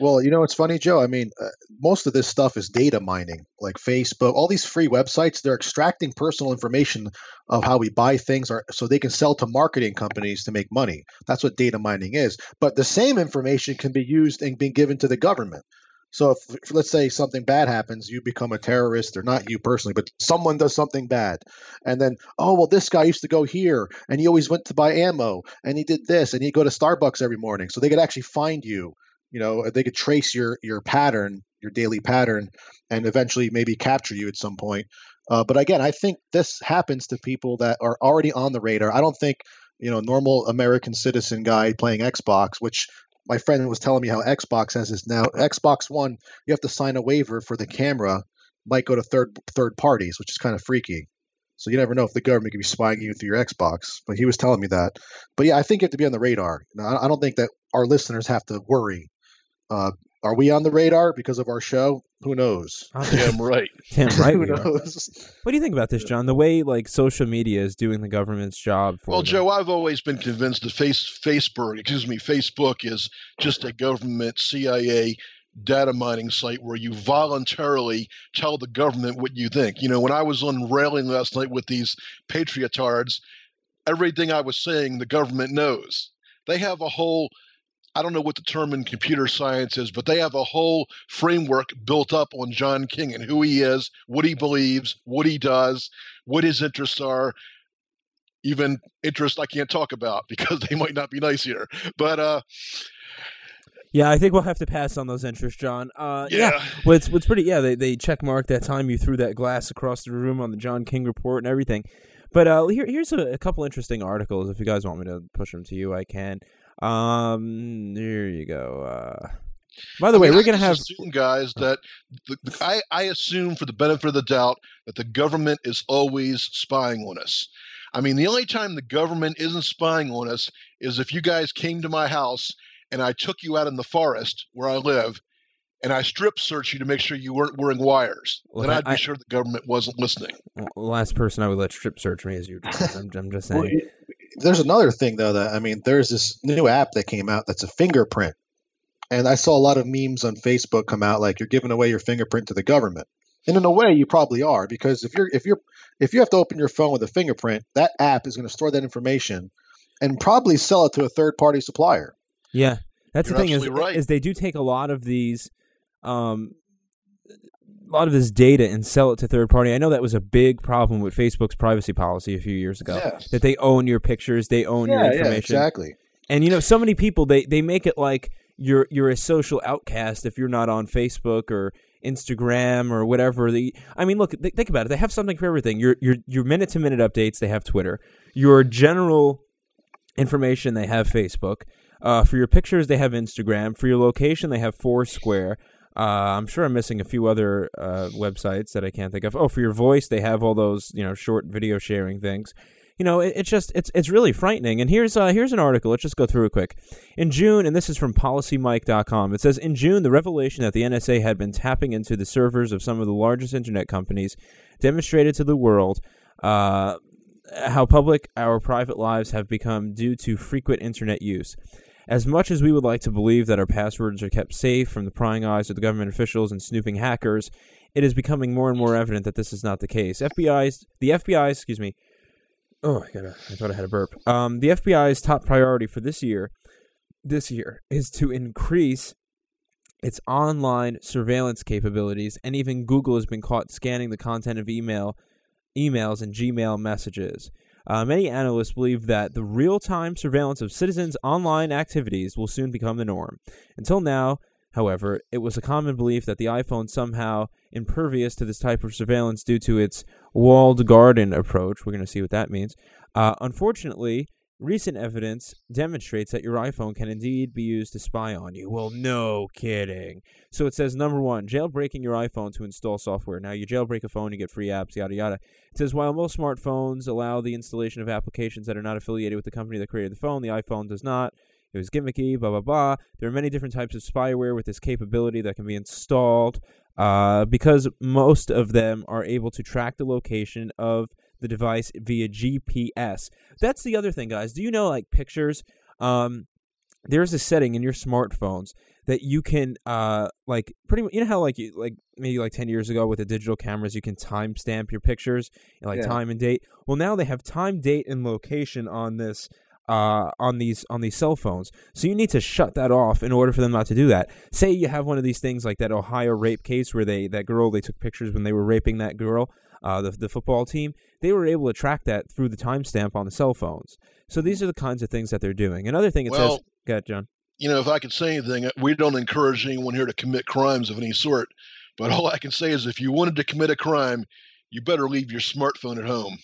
Well, you know, it's funny, Joe. I mean, uh, most of this stuff is data mining, like Facebook, all these free websites, they're extracting personal information of how we buy things are, so they can sell to marketing companies to make money. That's what data mining is. But the same information can be used and being given to the government. So if, if, let's say something bad happens, you become a terrorist, or not you personally, but someone does something bad, and then oh well, this guy used to go here, and he always went to buy ammo, and he did this, and he'd go to Starbucks every morning, so they could actually find you you know they could trace your your pattern your daily pattern and eventually maybe capture you at some point uh, but again i think this happens to people that are already on the radar i don't think you know normal american citizen guy playing xbox which my friend was telling me how xbox has this now xbox one you have to sign a waiver for the camera might go to third third parties which is kind of freaky so you never know if the government could be spying you through your Xbox. But he was telling me that. But yeah, I think you have to be on the radar. I don't think that our listeners have to worry uh, are we on the radar because of our show? Who knows? Damn right. Damn right. Who knows? What do you think about this, John? The way like social media is doing the government's job for. Well, them? Joe, I've always been convinced that face Facebook, excuse me, Facebook is just a government CIA data mining site where you voluntarily tell the government what you think. You know, when I was on railing last night with these patriotards, everything I was saying, the government knows. They have a whole I don't know what the term in computer science is, but they have a whole framework built up on John King and who he is, what he believes, what he does, what his interests are. even interests I can't talk about because they might not be nice here. But uh, Yeah, I think we'll have to pass on those interests, John. Uh, yeah. yeah, it's what's pretty yeah, they they check marked that time you threw that glass across the room on the John King report and everything. But uh, here here's a, a couple interesting articles. If you guys want me to push them to you, I can. Um, there you go. Uh, by the I way, mean, we're gonna have assume, guys that the, the, I I assume for the benefit of the doubt that the government is always spying on us. I mean, the only time the government isn't spying on us is if you guys came to my house and I took you out in the forest where I live and I strip searched you to make sure you weren't wearing wires. Look, then I- I'd be I- sure the government wasn't listening. well, the last person I would let strip search me is you. I'm, I'm just Well, saying. There's another thing though that I mean, there's this new app that came out that's a fingerprint, and I saw a lot of memes on Facebook come out like you're giving away your fingerprint to the government, and in a way you probably are because if you're if you're if you have to open your phone with a fingerprint, that app is going to store that information and probably sell it to a third party supplier. Yeah, that's You're the thing is, right. is they do take a lot of these, um, a lot of this data and sell it to third party. I know that was a big problem with Facebook's privacy policy a few years ago. That they own your pictures, they own your information, exactly. and you know, so many people they they make it like you're you're a social outcast if you're not on Facebook or Instagram or whatever. The I mean, look, th- think about it. They have something for everything. Your your your minute to minute updates. They have Twitter. Your general information. They have Facebook. Uh, for your pictures, they have Instagram. For your location, they have Foursquare. Uh, I'm sure I'm missing a few other uh, websites that I can't think of. Oh, for your voice, they have all those you know short video sharing things. You know, it, it's just it's it's really frightening. And here's uh, here's an article. Let's just go through it quick. In June, and this is from PolicyMic.com. It says in June, the revelation that the NSA had been tapping into the servers of some of the largest internet companies demonstrated to the world uh, how public our private lives have become due to frequent internet use. As much as we would like to believe that our passwords are kept safe from the prying eyes of the government officials and snooping hackers, it is becoming more and more evident that this is not the case. FBI's the FBI, excuse me. Oh, I gotta. I thought I had a burp. Um, the FBI's top priority for this year, this year, is to increase its online surveillance capabilities, and even Google has been caught scanning the content of email, emails, and Gmail messages. Uh, many analysts believe that the real-time surveillance of citizens' online activities will soon become the norm. Until now, however, it was a common belief that the iPhone somehow impervious to this type of surveillance due to its walled garden approach. We're going to see what that means. Uh, unfortunately, recent evidence demonstrates that your iPhone can indeed be used to spy on you. Well, no kidding. So it says number one, jailbreaking your iPhone to install software. Now you jailbreak a phone, you get free apps, yada yada. It says while most smartphones allow the installation of applications that are not affiliated with the company that created the phone, the iPhone does not. It was gimmicky, blah blah blah. There are many different types of spyware with this capability that can be installed. Uh, because most of them are able to track the location of the device via GPS. That's the other thing, guys. Do you know, like pictures? Um, there's a setting in your smartphones that you can, uh, like pretty much. You know how like you like maybe like ten years ago with the digital cameras, you can timestamp your pictures, and, like Yeah. time and date. Well, now they have time, date, and location on this. Uh, on these on these cell phones, so you need to shut that off in order for them not to do that. Say you have one of these things like that Ohio rape case where they that girl they took pictures when they were raping that girl, uh, the the football team. They were able to track that through the timestamp on the cell phones. So these are the kinds of things that they're doing. Another thing it Well- says, go ahead, John. You know, if I could say anything, we don't encourage anyone here to commit crimes of any sort. But all I can say is if you wanted to commit a crime, you better leave your smartphone at home.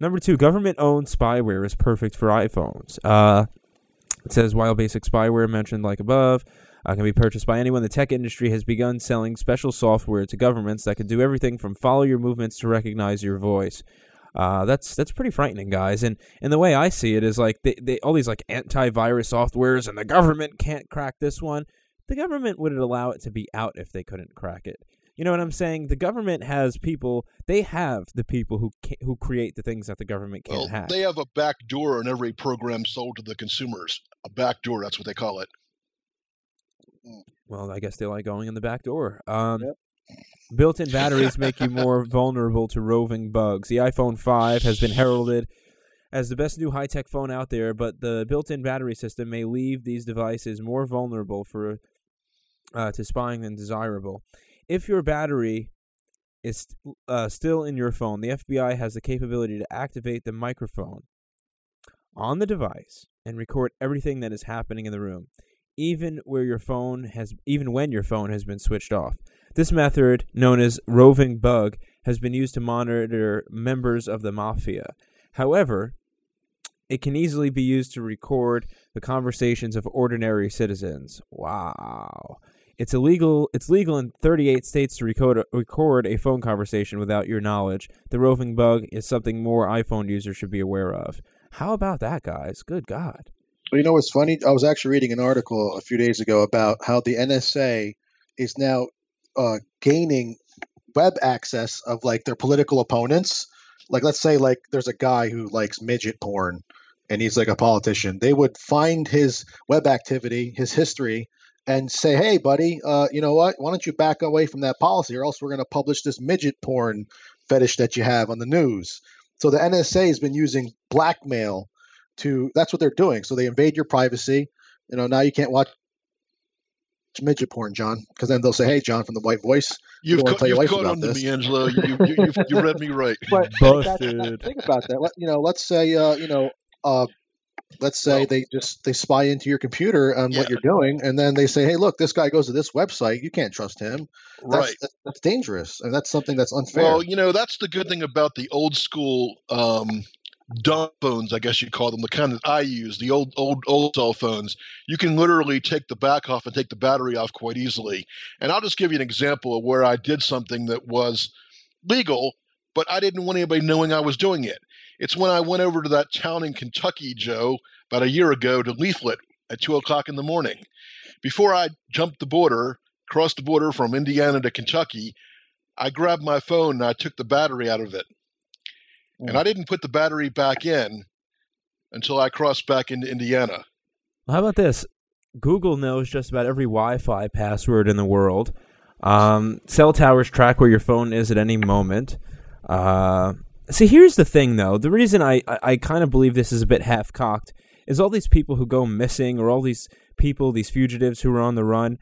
Number two, government-owned spyware is perfect for iPhones. Uh, it says while basic spyware mentioned like above uh, can be purchased by anyone, the tech industry has begun selling special software to governments that can do everything from follow your movements to recognize your voice. Uh, that's that's pretty frightening, guys. And and the way I see it is like they, they all these like antivirus softwares, and the government can't crack this one. The government would allow it to be out if they couldn't crack it. You know what I'm saying? The government has people. They have the people who who create the things that the government can't Well, hack. they have a back door in every program sold to the consumers. A back door, that's what they call it. Well, I guess they like going in the back door. Um, Built-in batteries make you more vulnerable to roving bugs. The iPhone 5 has been heralded as the best new high-tech phone out there, but the built-in battery system may leave these devices more vulnerable for uh, to spying than desirable. If your battery is uh, still in your phone. The FBI has the capability to activate the microphone on the device and record everything that is happening in the room, even where your phone has even when your phone has been switched off. This method, known as roving bug, has been used to monitor members of the mafia. However, it can easily be used to record the conversations of ordinary citizens. Wow. It's illegal. It's legal in 38 states to record a, record a phone conversation without your knowledge. The roving bug is something more iPhone users should be aware of. How about that, guys? Good God. Well, you know what's funny? I was actually reading an article a few days ago about how the NSA is now uh, gaining web access of like their political opponents. Like, let's say, like there's a guy who likes midget porn, and he's like a politician. They would find his web activity, his history, and say, "Hey, buddy, uh, you know what? Why don't you back away from that policy, or else we're going to publish this midget porn fetish that you have on the news." So the NSA has been using blackmail to. That's what they're doing. So they invade your privacy. You know, now you can't watch midget porn, John, because then they'll say, "Hey, John from the White Voice, You've, wanna ca- tell you've wife caught about on to me, Angelo. You, you, you, you've, you read me right. But but that- that- Busted. think about that. Let, you know, let's say uh, you know, uh, let's say Well- they just they spy into your computer on Yeah. what you're doing, and then they say, "Hey, look, this guy goes to this website. You can't trust him. That's, right. that's, that's dangerous, and that's something that's unfair." Well, you know, that's the good thing about the old school um, dumb phones, I guess you call them, the kind that I use, the old, old, old cell phones. You can literally take the back off and take the battery off quite easily. And I'll just give you an example of where I did something that was legal, but I didn't want anybody knowing I was doing it. It's when I went over to that town in Kentucky, Joe, about a year ago to leaflet at two o'clock in the morning. Before I jumped the border, crossed the border from Indiana to Kentucky, I grabbed my phone and I took the battery out of it. And I didn't put the battery back in until I crossed back into Indiana. Well, how about this? Google knows just about every Wi-Fi password in the world. Um, cell towers track where your phone is at any moment. Uh, see, here's the thing, though. The reason I, I, I kind of believe this is a bit half-cocked is all these people who go missing or all these people, these fugitives who are on the run,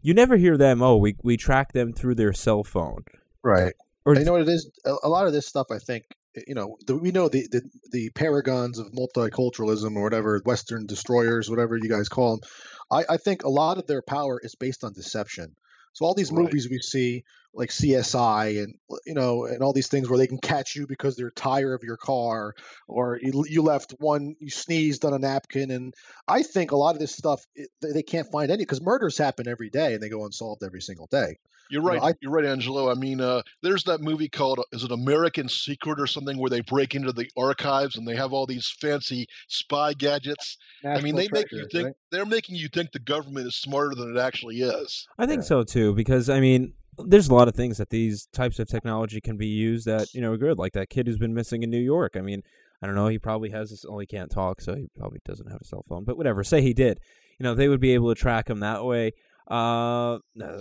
you never hear them, oh, we, we track them through their cell phone. right. Or you know what it is? A, a lot of this stuff, I think, you know, the, we know the, the the paragons of multiculturalism or whatever, Western destroyers, whatever you guys call them. I, I think a lot of their power is based on deception. So all these Right. movies we see, like CSI, and you know, and all these things where they can catch you because they're tire of your car, or you, you left one, you sneezed on a napkin, and I think a lot of this stuff it, they they can't find any because murders happen every day and they go unsolved every single day. You're know, right. I- You're right, Angelo. I mean, uh, there's that movie called is it American Secret or something where they break into the archives and they have all these fancy spy gadgets. I mean, National they make you think right? they're making you think the government is smarter than it actually is. I think Yeah. so too, because I mean, there's a lot of things that these types of technology can be used that you know are good. Like that kid who's been missing in New York. I mean, I don't know. He probably has. This, well, he can't talk, so he probably doesn't have a cell phone. But whatever. Say he did. You know, they would be able to track him that way. Uh,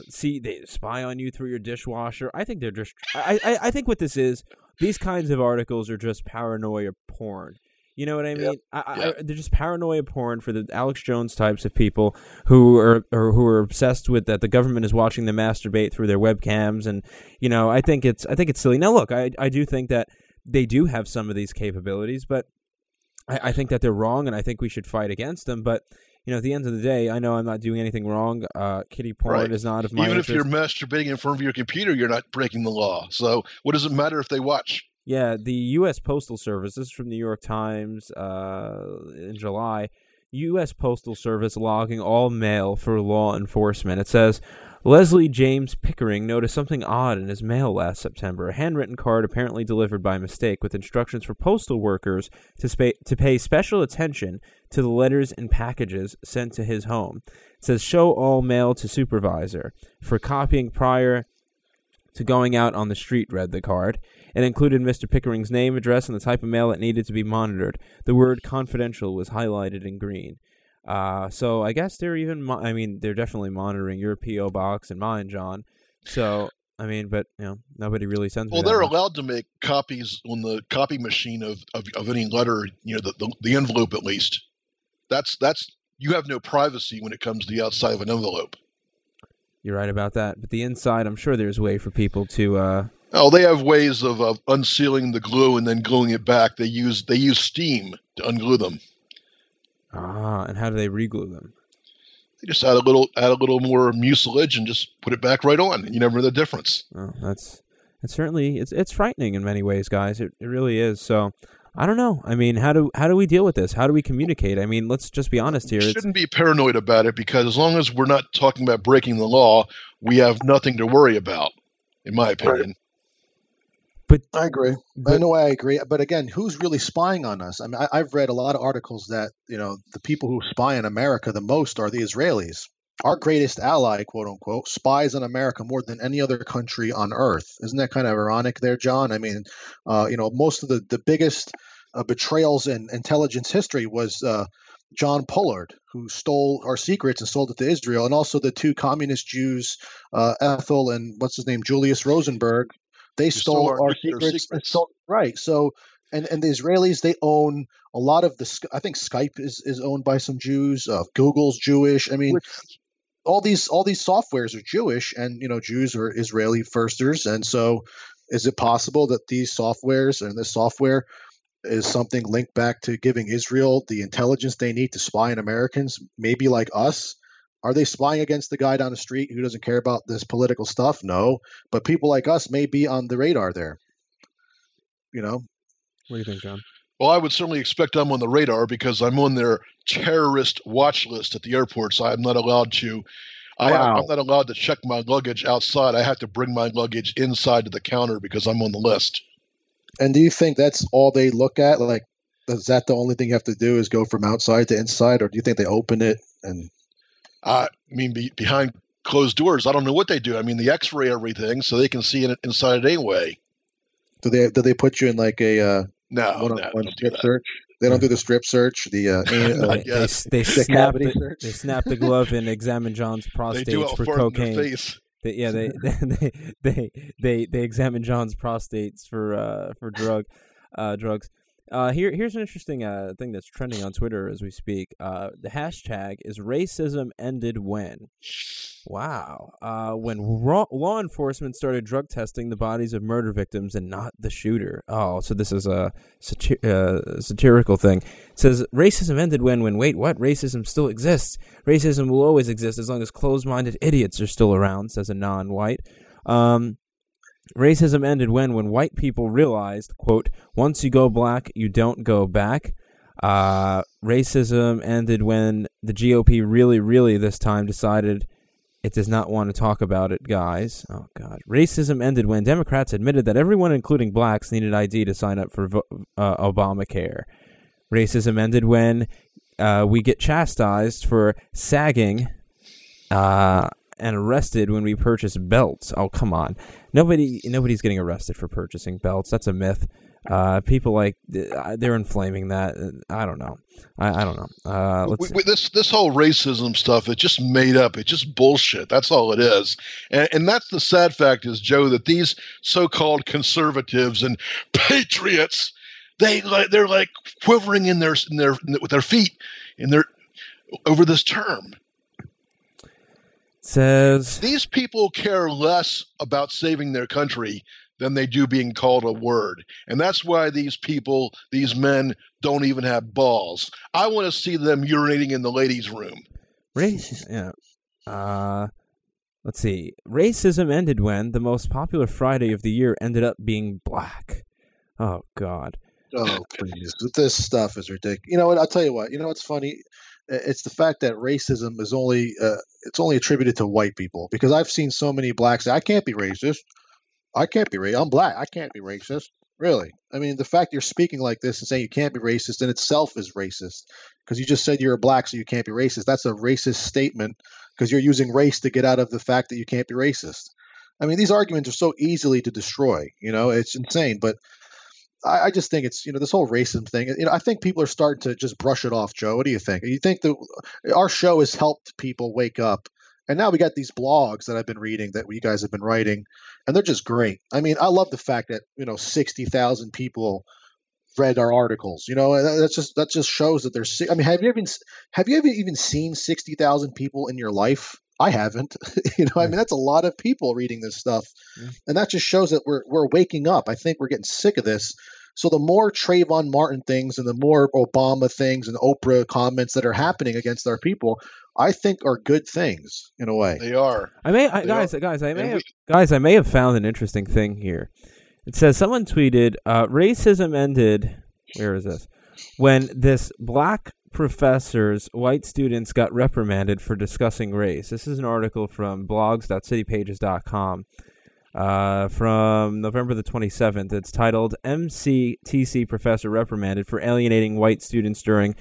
see, they spy on you through your dishwasher. I think they're just. I, I, I think what this is. These kinds of articles are just paranoia porn. You know what I Yep. mean? I, I, Yep. they're just paranoia porn for the Alex Jones types of people who are or who are obsessed with that the government is watching them masturbate through their webcams, and you know, I think it's I think it's silly. Now, look, I I do think that they do have some of these capabilities, but I, I think that they're wrong, and I think we should fight against them. But you know, at the end of the day, I know I'm not doing anything wrong. Uh, kitty porn Right. is not of my Even if you're masturbating in front of your computer, you're not breaking the law. So what does it matter if they watch? Yeah, the U.S. Postal Service. This is from the New York Times uh, in July. U.S. Postal Service logging all mail for law enforcement. It says Leslie James Pickering noticed something odd in his mail last September. A handwritten card apparently delivered by mistake with instructions for postal workers to, to pay special attention to the letters and packages sent to his home. It says show all mail to supervisor for copying prior to going out on the street, read the card. It included Mr. Pickering's name, address, and the type of mail that needed to be monitored. The word confidential was highlighted in green. Uh, so I guess they're even, mo- I mean, they're definitely monitoring your P.O. box and mine, John. So, I mean, but, you know, nobody really sends Well, they're much. allowed to make copies on the copy machine of, of, of any letter, you know, the, the, the envelope at least. That's that's you have no privacy when it comes to the outside of an envelope. You're right about that. But the inside, I'm sure there's a way for people to, uh, Oh, they have ways of, of unsealing the glue and then gluing it back. They use they use steam to unglue them. Ah, and how do they reglue them? They just add a little add a little more mucilage and just put it back right on. You never know the difference. Oh, that's it's certainly it's it's frightening in many ways, guys. It it really is. So I don't know. I mean, how do how do we deal with this? How do we communicate? I mean, let's just be honest here. We shouldn't be paranoid about it because as long as we're not talking about breaking the law, we have nothing to worry about, in my opinion. But I agree. I know I agree, but again, who's really spying on us? I mean, I, I've read a lot of articles that you know the people who spy in America the most are the Israelis. Our greatest ally, quote unquote, spies on America more than any other country on earth. Isn't that kind of ironic, there, John? I mean, uh, you know, most of the the biggest uh, betrayals in intelligence history was uh, John Pollard, who stole our secrets and sold it to Israel, and also the two communist Jews, uh, Ethel and what's his name, Julius Rosenberg. They stole stole our our secrets. secrets. stole- right. So, and and the Israelis they own a lot of the. I think Skype is is owned by some Jews. Uh, Google's Jewish. I mean, Which, all these all these softwares are Jewish, and you know Jews are Israeli firsters, and so is it possible that these softwares and this software is something linked back to giving Israel the intelligence they need to spy on Americans, maybe like us? Are they spying against the guy down the street who doesn't care about this political stuff? No, but people like us may be on the radar there. You know, what do you think, John? Well, I would certainly expect I'm on the radar because I'm on their terrorist watch list at the airport, so I'm not allowed to. I, wow. I'm not allowed to check my luggage outside. I have to bring my luggage inside to the counter because I'm on the list. and do you think that's all they look at? Like, is that the only thing you have to do is go from outside to inside, or do you think they open it and I mean, be, behind closed doors, I don't know what they do. I mean, they X-ray everything so they can see it inside it anyway. do they do they put you in like a uh, No, one no, on one don't do strip search? They don't do the strip search. The uh, an- uh, They, they, they The snap the, search? they snap the glove and examine John's prostate for for in their cocaine. They, yeah, they they, they they they examine John's prostates for uh for drug uh drugs. Uh, here here's an interesting uh thing that's trending on Twitter as we speak. Uh, the hashtag is racism ended when. Wow. Uh, when law enforcement started drug testing the bodies of murder victims and not the shooter. Oh, so this is a satir- uh, satirical thing. It says racism ended when when wait what racism still exists. Racism will always exist as long as closed-minded idiots are still around. Says a non-white. Um, racism ended when when white people realized quote once you go black you don't go back. Uh, racism ended when the GOP really really this time decided it does not want to talk about it, guys. Oh God, racism ended when Democrats admitted that everyone, including blacks, needed ID to sign up for uh, Obamacare. Racism ended when uh, we get chastised for sagging uh, and arrested when we purchase belts. Oh come on, nobody nobody's getting arrested for purchasing belts. That's a myth. Uh, people like uh, they're inflaming that. I don't know. I, I don't know. Uh, let's W- w- this this whole racism stuff it's just made up it's just bullshit that's all it is and, and that's the sad fact is joe that these so-called conservatives and patriots they like they're like quivering in their in their with their feet in their over this term says these people care less about saving their country than they do being called a word and that's why these people these men don't even have balls i want to see them urinating in the ladies room Race, yeah. Uh, let's see. Racism ended when the most popular Friday of the year ended up being black. Oh God. Oh please, this stuff is ridiculous. You know what? I'll tell you what. You know what's funny? It's the fact that racism is only uh, it's only attributed to white people because I've seen so many blacks say, "I can't be racist. I can't be racist. I'm black. I can't be racist." Really? I mean, the fact you're speaking like this and saying you can't be racist in itself is racist because you just said you're a black, so you can't be racist. That's a racist statement because you're using race to get out of the fact that you can't be racist. I mean, these arguments are so easily to destroy. You know, it's insane. But I, I just think it's you know this whole racism thing. You know, I think people are starting to just brush it off. Joe, what do you think? You think that our show has helped people wake up, and now we got these blogs that I've been reading that you guys have been writing, and they're just great. I mean, I love the fact that you know sixty thousand people read our articles. You know, that- that's just that just shows that there's. I mean, have you even have you ever even seen sixty thousand people in your life? I haven't. you know, I mean, that's a lot of people reading this stuff, Yeah. and that just shows that we're we're waking up. I think we're getting sick of this. So the more Trayvon Martin things and the more Obama things and Oprah comments that are happening against our people, I think are good things in a way. They are. I may, I, They guys, guys, I may have, guys, I may have found an interesting thing here. It says someone tweeted, uh, "Racism ended." Where is this? When this black professor's white students got reprimanded for discussing race. This is an article from blogs.citypages.com uh, from November the 27th. It's titled MCTC Professor Reprimanded for Alienating White Students During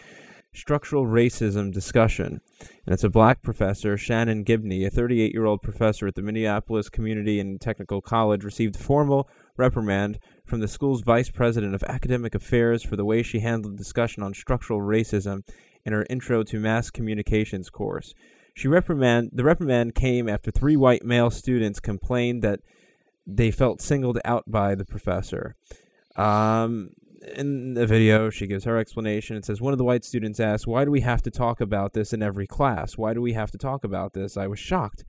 Structural Racism Discussion. And it's a black professor, Shannon Gibney, a 38 year old professor at the Minneapolis Community and Technical College, received formal reprimand from the school's vice president of academic affairs for the way she handled discussion on structural racism in her Intro to Mass Communications course. She reprimand the reprimand came after three white male students complained that they felt singled out by the professor. Um, in the video, she gives her explanation. It says one of the white students asked, "Why do we have to talk about this in every class? Why do we have to talk about this?" I was shocked.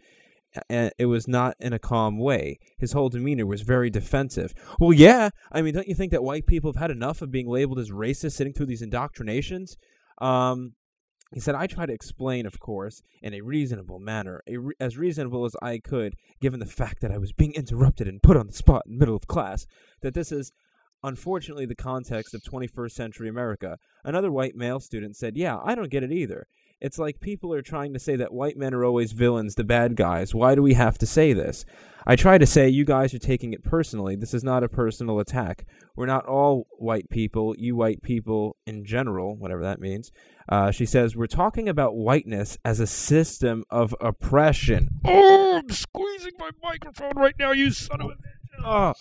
And it was not in a calm way. His whole demeanor was very defensive. Well, yeah. I mean, don't you think that white people have had enough of being labeled as racist sitting through these indoctrinations? Um, he said, I try to explain, of course, in a reasonable manner, a re- as reasonable as I could, given the fact that I was being interrupted and put on the spot in the middle of class, that this is unfortunately the context of 21st century America. Another white male student said, Yeah, I don't get it either. It's like people are trying to say that white men are always villains, the bad guys. Why do we have to say this? I try to say you guys are taking it personally. This is not a personal attack. We're not all white people, you white people in general, whatever that means. Uh, she says, We're talking about whiteness as a system of oppression. Oh, I'm squeezing my microphone right now, you son of a bitch. Oh.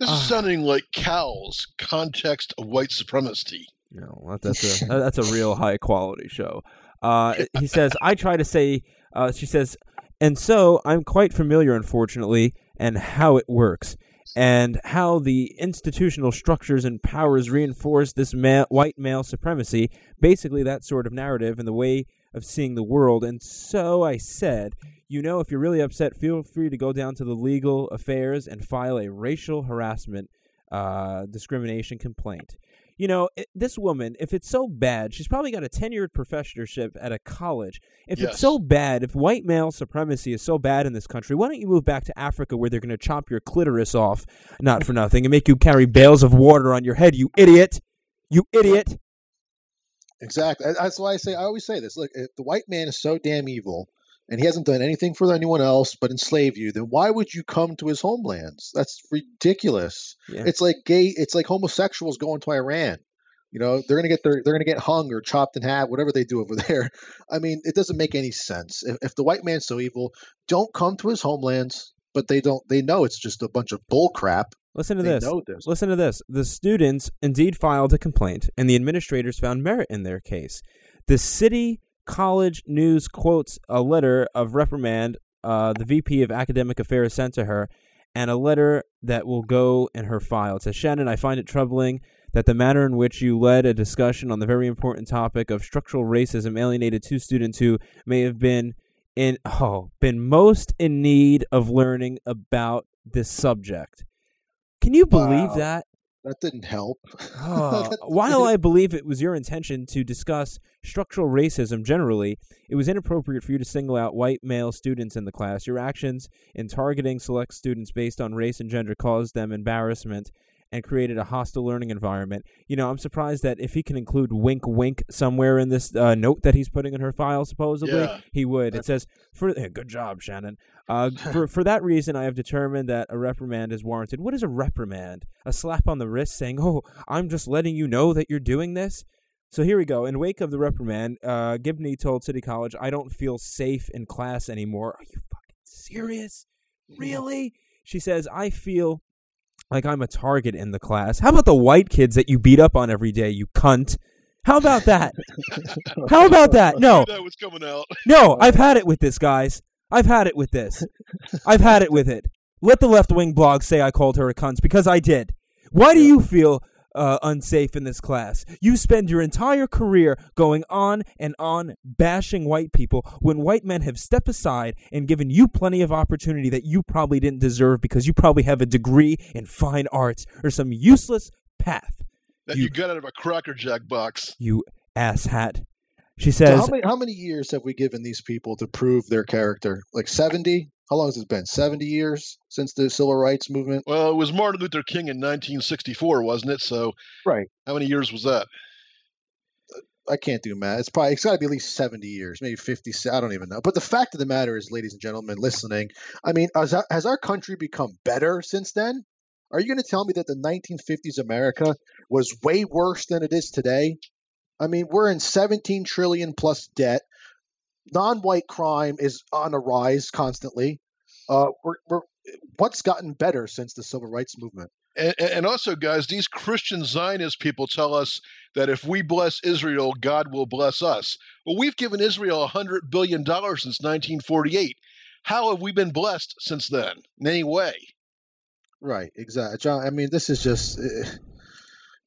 This is sounding like Cal's context of white supremacy. That- that's a that's a real high quality show. Uh, he says, I try to say. Uh, she says, and so I'm quite familiar, unfortunately, and how it works, and how the institutional structures and powers reinforce this ma- white male supremacy. Basically, that sort of narrative and the way of seeing the world. And so I said, you know, if you're really upset, feel free to go down to the legal affairs and file a racial harassment uh, discrimination complaint you know, it, this woman, if it's so bad, she's probably got a tenured professorship at a college. If Yes. it's so bad, if white male supremacy is so bad in this country, why don't you move back to Africa where they're going to chop your clitoris off, not for nothing, and make you carry bales of water on your head, you idiot? You idiot. Exactly. That's why I say I always say this. Look, if the white man is so damn evil and he hasn't done anything for anyone else but enslave you, then why would you come to his homelands? That's ridiculous. Yeah. It's like gay. It's like homosexuals going to Iran. You know, they're gonna get their they're gonna get hung or chopped in half, whatever they do over there. I mean, it doesn't make any sense. If, if the white man's so evil, don't come to his homelands. But they don't. They know it's just a bunch of bull crap. Listen to this. this. Listen to this. The students indeed filed a complaint, and the administrators found merit in their case. The city college news quotes a letter of reprimand uh, the VP of Academic Affairs sent to her, and a letter that will go in her file. It says, Shannon, I find it troubling that the manner in which you led a discussion on the very important topic of structural racism alienated two students who may have been in oh been most in need of learning about this subject. Can you believe Wow. that? That didn't help. Ah, that- while I believe it was your intention to discuss structural racism generally, it was inappropriate for you to single out white male students in the class. Your actions in targeting select students based on race and gender caused them embarrassment and created a hostile learning environment. You know, I'm surprised that if he can include wink wink somewhere in this uh, note that he's putting in her file, supposedly, Yeah. he would. It says, for eh, good job, Shannon. Uh, for, for that reason, I have determined that a reprimand is warranted. What is a reprimand? A slap on the wrist saying, oh, I'm just letting you know that you're doing this? So here we go. In wake of the reprimand, uh, Gibney told City College, I don't feel safe in class anymore. Are you fucking serious? Really? She says, I feel like I'm a target in the class. How about the white kids that you beat up on every day, you cunt? How about that? How about that? No, That was coming out. no, I've had it with this, guys. I've had it with this. I've had it with it. Let the left wing blog say I called her a cunt because I did. Why do you feel uh, unsafe in this class. You spend your entire career going on and on bashing white people when white men have stepped aside and given you plenty of opportunity that you probably didn't deserve because you probably have a degree in fine arts or some useless path. That you, got out of a Cracker Jack box. You asshat. She So says, how many how many years have we given these people to prove their character? Like seventy? How long has it been? Seventy years since the civil rights movement? Well, it was Martin Luther King in 1964, wasn't it? So Right. how many years was that? I can't do math. It's probably it's got to be at least seventy years, maybe fifty. I don't even know. But the fact of the matter is, ladies and gentlemen, listening. I mean, has our, has our country become better since then? Are you going to tell me that the 1950s America was way worse than it is today? I mean, we're in 17 trillion plus debt. Non-white crime is on a rise constantly. Uh, we're, we're what's gotten better since the civil rights movement? And, and also, guys, these Christian Zionist people tell us that if we bless Israel, God will bless us. Well, we've given Israel $100 billion since 1948. How have we been blessed since then in any way? Right, exactly, John. I mean, this is just. eh,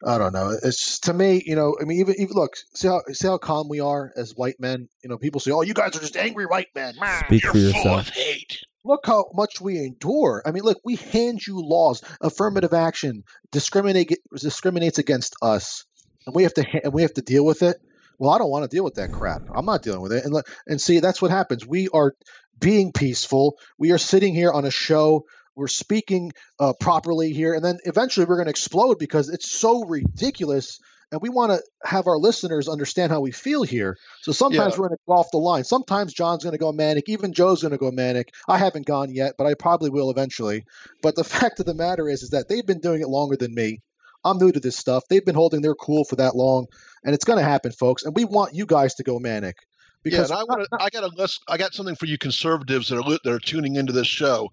I don't know. It's to me, you know. I mean, even even look, see how see how calm we are as white men. You know, people say, "Oh, you guys are just angry white men." speak You're for full yourself. of hate. Look how much we endure. I mean, look, we hand you laws, affirmative action, discriminate discriminates against us, and we have to ha- and we have to deal with it. Well, I don't want to deal with that crap. I'm not dealing with it. And look- and see, that's what happens. We are being peaceful. We are sitting here on a show. We're speaking uh, properly here, and then eventually we're going to explode because it's so ridiculous. And we want to have our listeners understand how we feel here. So sometimes Yeah. we're going to go off the line. Sometimes John's going to go manic. Even Joe's going to go manic. I haven't gone yet, but I probably will eventually. But the fact of the matter is, is that they've been doing it longer than me. I'm new to this stuff. They've been holding their cool for that long, and it's going to happen, folks. And we want you guys to go manic because yeah, I want to. I got a list. I got something for you conservatives that are that are tuning into this show.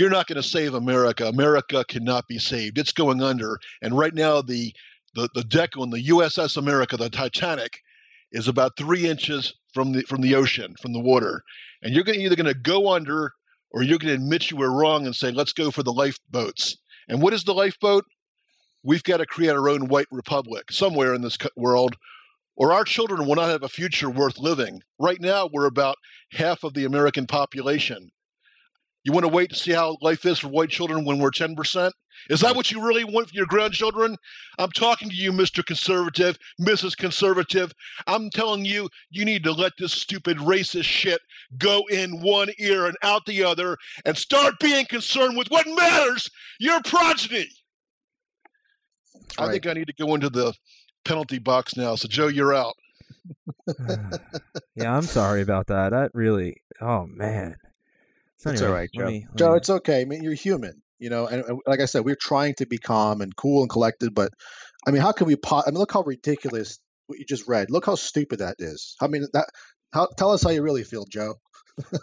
You're not going to save America. America cannot be saved. It's going under. And right now, the the the deck on the USS America, the Titanic, is about three inches from the from the ocean, from the water. And you're gonna, either going to go under, or you're going to admit you were wrong and say, "Let's go for the lifeboats." And what is the lifeboat? We've got to create our own white republic somewhere in this world or our children will not have a future worth living. Right now, we're about half of the American population. You want to wait to see how life is for white children when we're 10%? Is that what you really want for your grandchildren? I'm talking to you, Mr. Conservative, Mrs. Conservative. I'm telling you, you need to let this stupid racist shit go in one ear and out the other and start being concerned with what matters your progeny. I think I need to go into the penalty box now. So, Joe, you're out. yeah, I'm sorry about that. That really, oh man. So It's anyway, all right, Joe. me- let Joe, me- it's okay. I mean, you're human, you know. And, and like I said, we're trying to be calm and cool and collected. But I mean, how can we? Po- I mean, look how ridiculous what you just read. Look how stupid that is. I mean, that. How, tell us how you really feel, Joe.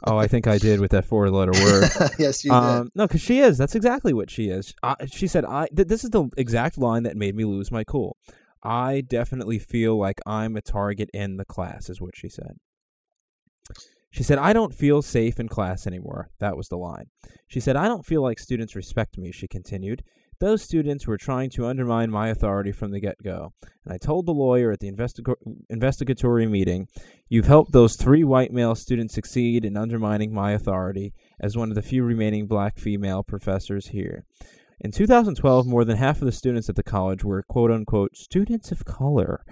oh, I think I did with that four-letter word. yes, you did. Um, no, because she is. That's exactly what she is. I, she said, "I." Th- this is the exact line that made me lose my cool. I definitely feel like I'm a target in the class, is what she said. She said, "I don't feel safe in class anymore." That was the line. She said, "I don't feel like students respect me." She continued. Those students were trying to undermine my authority from the get-go, and I told the lawyer at the investiga- investigatory meeting, "You've helped those three white male students succeed in undermining my authority as one of the few remaining black female professors here." In 2012, more than half of the students at the college were "quote unquote" students of color.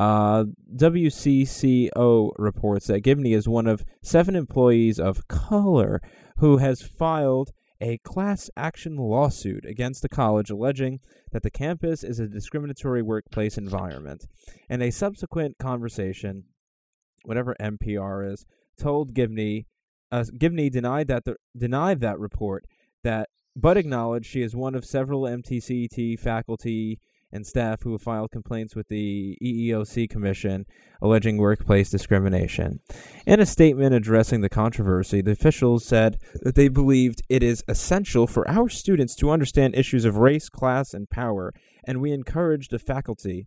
Uh, WCCO reports that Gibney is one of seven employees of color who has filed a class action lawsuit against the college alleging that the campus is a discriminatory workplace environment. And a subsequent conversation, whatever NPR is, told Gibney, uh, Gibney denied that the, denied that report that, but acknowledged she is one of several MTCT faculty and staff who have filed complaints with the EEOC Commission alleging workplace discrimination. In a statement addressing the controversy, the officials said that they believed it is essential for our students to understand issues of race, class, and power, and we encourage the faculty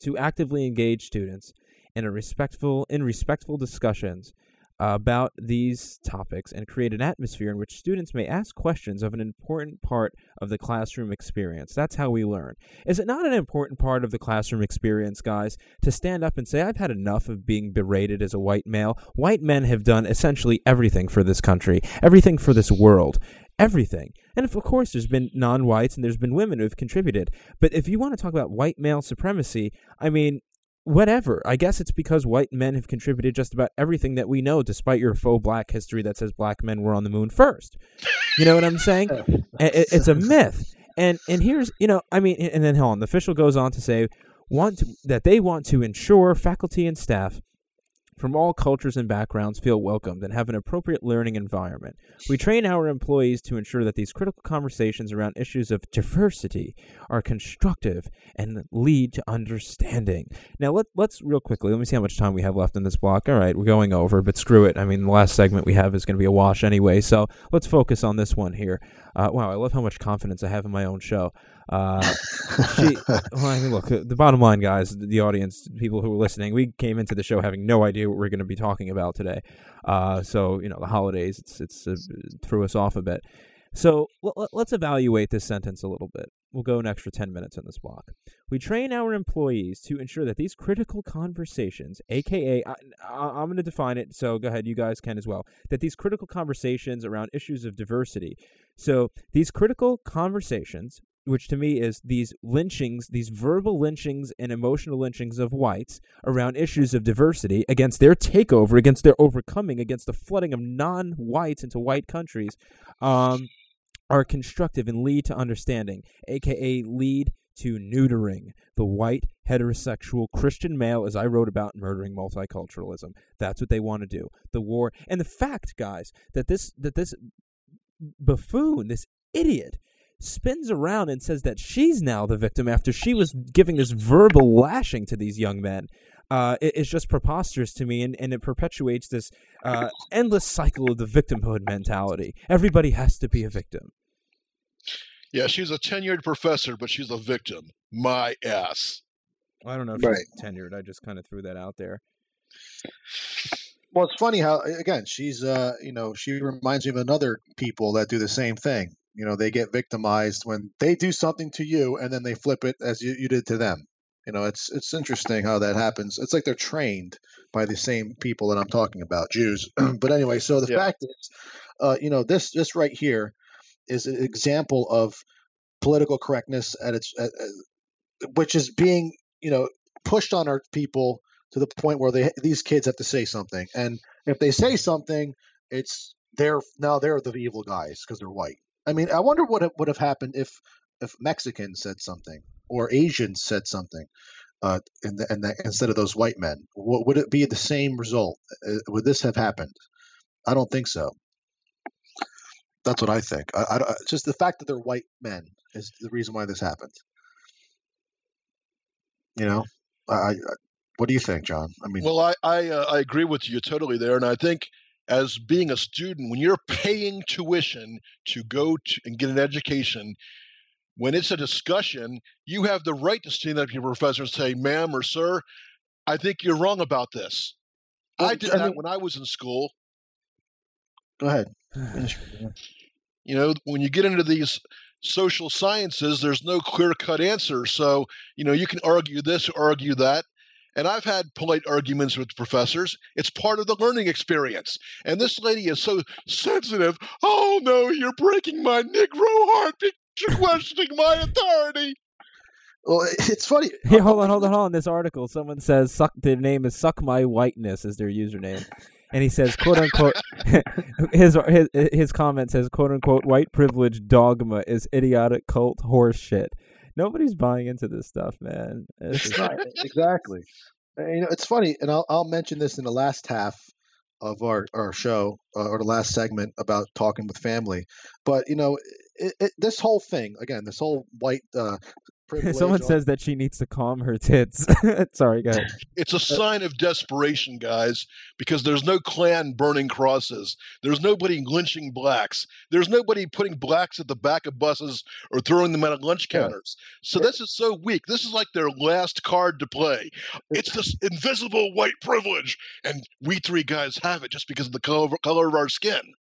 to actively engage students in respectful in respectful discussions about these topics and create an atmosphere in which students may ask questions of an important part of the classroom experience. That's how we learn. Is it not an important part of the classroom experience, guys, to stand up and say, I've had enough of being berated as a white male? White men have done essentially everything for this country, everything for this world everything. And if, of course, there's been non-whites and there's been women who've contributed. But if you want to talk about white male supremacy, I mean, whatever. I guess it's because white men have contributed just about everything that we know, despite your faux black history that says black men were on the moon first. You know what I'm saying? it, it's a myth. And and here's you know I mean and then hold on the official goes on to say want to, that they want to ensure faculty and staff from all cultures and backgrounds feel welcomed and have an appropriate learning environment. We train our employees to ensure that these critical conversations around issues of diversity are constructive and lead to understanding. Now, let, let's real quickly, let me see how much time we have left in this block. All right, we're going over, but screw it. I mean, the last segment we have is going to be a wash anyway, so let's focus on this one here. Uh, wow, I love how much confidence I have in my own show. Uh, she, well, I mean, look, the bottom line, guys, the audience, people who are listening, we came into the show having no idea what we're going to be talking about today. Uh, so, you know, the holidays, it's it's uh, threw us off a bit. So l- let's evaluate this sentence a little bit. We'll go an extra 10 minutes in this block. We train our employees to ensure that these critical conversations, aka, I, I'm going to define it, so go ahead, you guys can as well, that these critical conversations around issues of diversity. So these critical conversations which to me is these lynchings, these verbal lynchings and emotional lynchings of whites around issues of diversity against their takeover, against their overcoming, against the flooding of non-whites into white countries, um, are constructive and lead to understanding, aka lead to neutering the white heterosexual Christian male, as I wrote about murdering multiculturalism. That's what they want to do. The war and the fact, guys, that this that this buffoon, this idiot, spins around and says that she's now the victim after she was giving this verbal lashing to these young men. Uh, it, it's just preposterous to me, and, and it perpetuates this uh, endless cycle of the victimhood mentality. Everybody has to be a victim. Yeah, she's a tenured professor, but she's a victim. My ass. Well, I don't know if right. she's tenured. I just kind of threw that out there. Well, it's funny how again she's uh you know she reminds me of another people that do the same thing. You know, they get victimized when they do something to you and then they flip it as you, you did to them. You know, it's it's interesting how that happens. It's like they're trained by the same people that I'm talking about, Jews. but anyway, so the yeah. fact is, uh, you know, this this right here is an example of political correctness at its, at, at, which is being you know pushed on our people to the point where they these kids have to say something, and if they say something, it's they're now they're the evil guys because they're white. I mean, I wonder what would have happened if if Mexicans said something or Asians said something, uh, in the, instead of those white men. What, would it be the same result? Uh, would this have happened? I don't think so. That's what I think. I, I, just the fact that they're white men is the reason why this happened. You know, I, I what do you think, John? I mean, well, I I, uh, I agree with you totally there, and I think as being a student, when you're paying tuition to go to, and get an education, when it's a discussion, you have the right to stand up to your professor and say, ma'am or sir, I think you're wrong about this. Well, I did I that mean, when I was in school. Go ahead. you know, when you get into these social sciences, there's no clear cut answer. So, you know, you can argue this or argue that. And I've had polite arguments with professors. It's part of the learning experience. And this lady is so sensitive. Oh no, you're breaking my Negro heart because you're questioning my authority. Well, it's funny. Hey, uh, hold on, hold on, hold on. This article, someone says suck. Their name is "suck my whiteness" is their username, and he says, "quote unquote." his his his comment says, "quote unquote." White privilege dogma is idiotic cult horse shit nobody's buying into this stuff, man. exactly. And, you know, it's funny, and I'll I'll mention this in the last half of our our show uh, or the last segment about talking with family. But you know, it, it, this whole thing again, this whole white uh. Someone all- says that she needs to calm her tits. Sorry, go ahead. It's a sign of desperation, guys, because there's no Klan burning crosses. There's nobody lynching blacks. There's nobody putting blacks at the back of buses or throwing them at lunch Yeah. counters. So this is so weak. This is like their last card to play. It's this invisible white privilege, and we three guys have it just because of the color, color of our skin.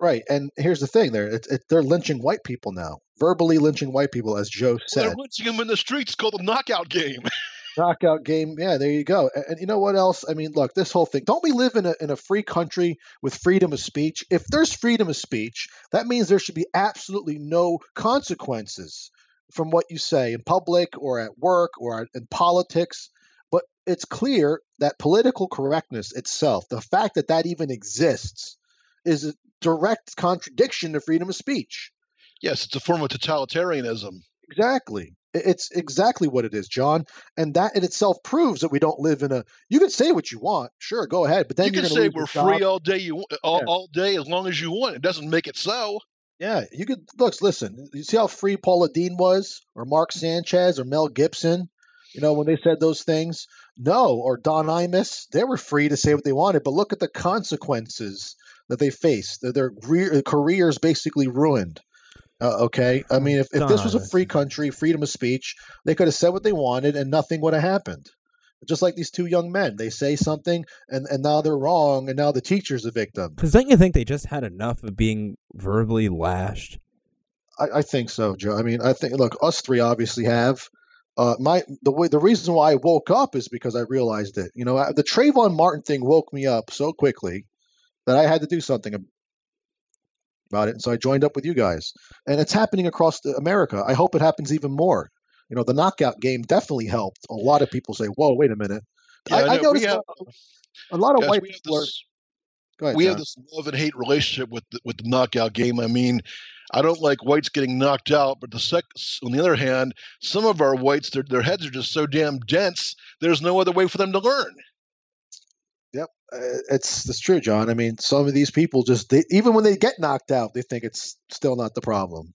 Right. And here's the thing: there, it's it, they're lynching white people now, verbally lynching white people, as Joe said. They're lynching them in the streets called the knockout game. knockout game. Yeah, there you go. And, and you know what else? I mean, look, this whole thing. Don't we live in a in a free country with freedom of speech? If there's freedom of speech, that means there should be absolutely no consequences from what you say in public or at work or in politics. But it's clear that political correctness itself, the fact that that even exists, is direct contradiction to freedom of speech. yes, it's a form of totalitarianism. Exactly. It's exactly what it is, John. And that in itself proves that we don't live in a. You can say what you want, sure, go ahead, but then you can say we're free job. all day you all, Yeah. all day as long as you want. It doesn't make it so. Yeah, you could look. Listen, you see how free Paula Deen was, or Mark Sanchez, or Mel Gibson. You know when they said those things. No, or Don Imus, they were free to say what they wanted, but look at the consequences that they face. Their, their re- careers basically ruined. Uh, okay, I mean, if, if this was a free country, freedom of speech, they could have said what they wanted, and nothing would have happened. Just like these two young men, they say something, and, and now they're wrong, and now the teacher's a victim. Because don't you think they just had enough of being verbally lashed? I, I think so, Joe. I mean, I think look, us three obviously have. Uh, my the way the reason why I woke up is because I realized it. You know, I, the Trayvon Martin thing woke me up so quickly that I had to do something about it. And so I joined up with you guys, and it's happening across the, America. I hope it happens even more. You know, the knockout game definitely helped. A lot of people say, "Whoa, wait a minute." Yeah, I, I I noticed have- a, a lot of Guys, white people are. ahead, we John. have this love and hate relationship with the, with the knockout game. I mean, I don't like whites getting knocked out, but the sec- on the other hand, some of our whites, their their heads are just so damn dense. There's no other way for them to learn. Uh, it's it's true, John. I mean, some of these people just they, even when they get knocked out, they think it's still not the problem.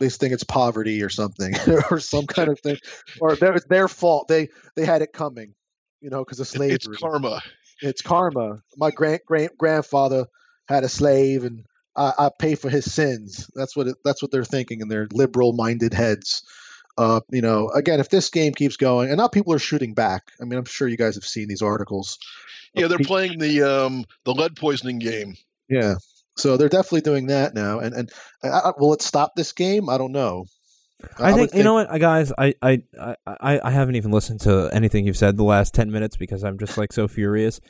They think it's poverty or something, or some kind of thing, or it's their fault. They they had it coming, you know, because of slavery. It's karma. It's karma. My grand grand grandfather had a slave, and I, I pay for his sins. That's what it, that's what they're thinking in their liberal minded heads. Uh, you know, again, if this game keeps going, and now people are shooting back. I mean, I'm sure you guys have seen these articles. Yeah, they're peop- playing the um the lead poisoning game. Yeah. So they're definitely doing that now, and and I, I, will it stop this game? I don't know. I, would think, you know what, uh, guys. I, I, I, I I haven't even listened to anything you've said the last ten minutes because I'm just like so furious.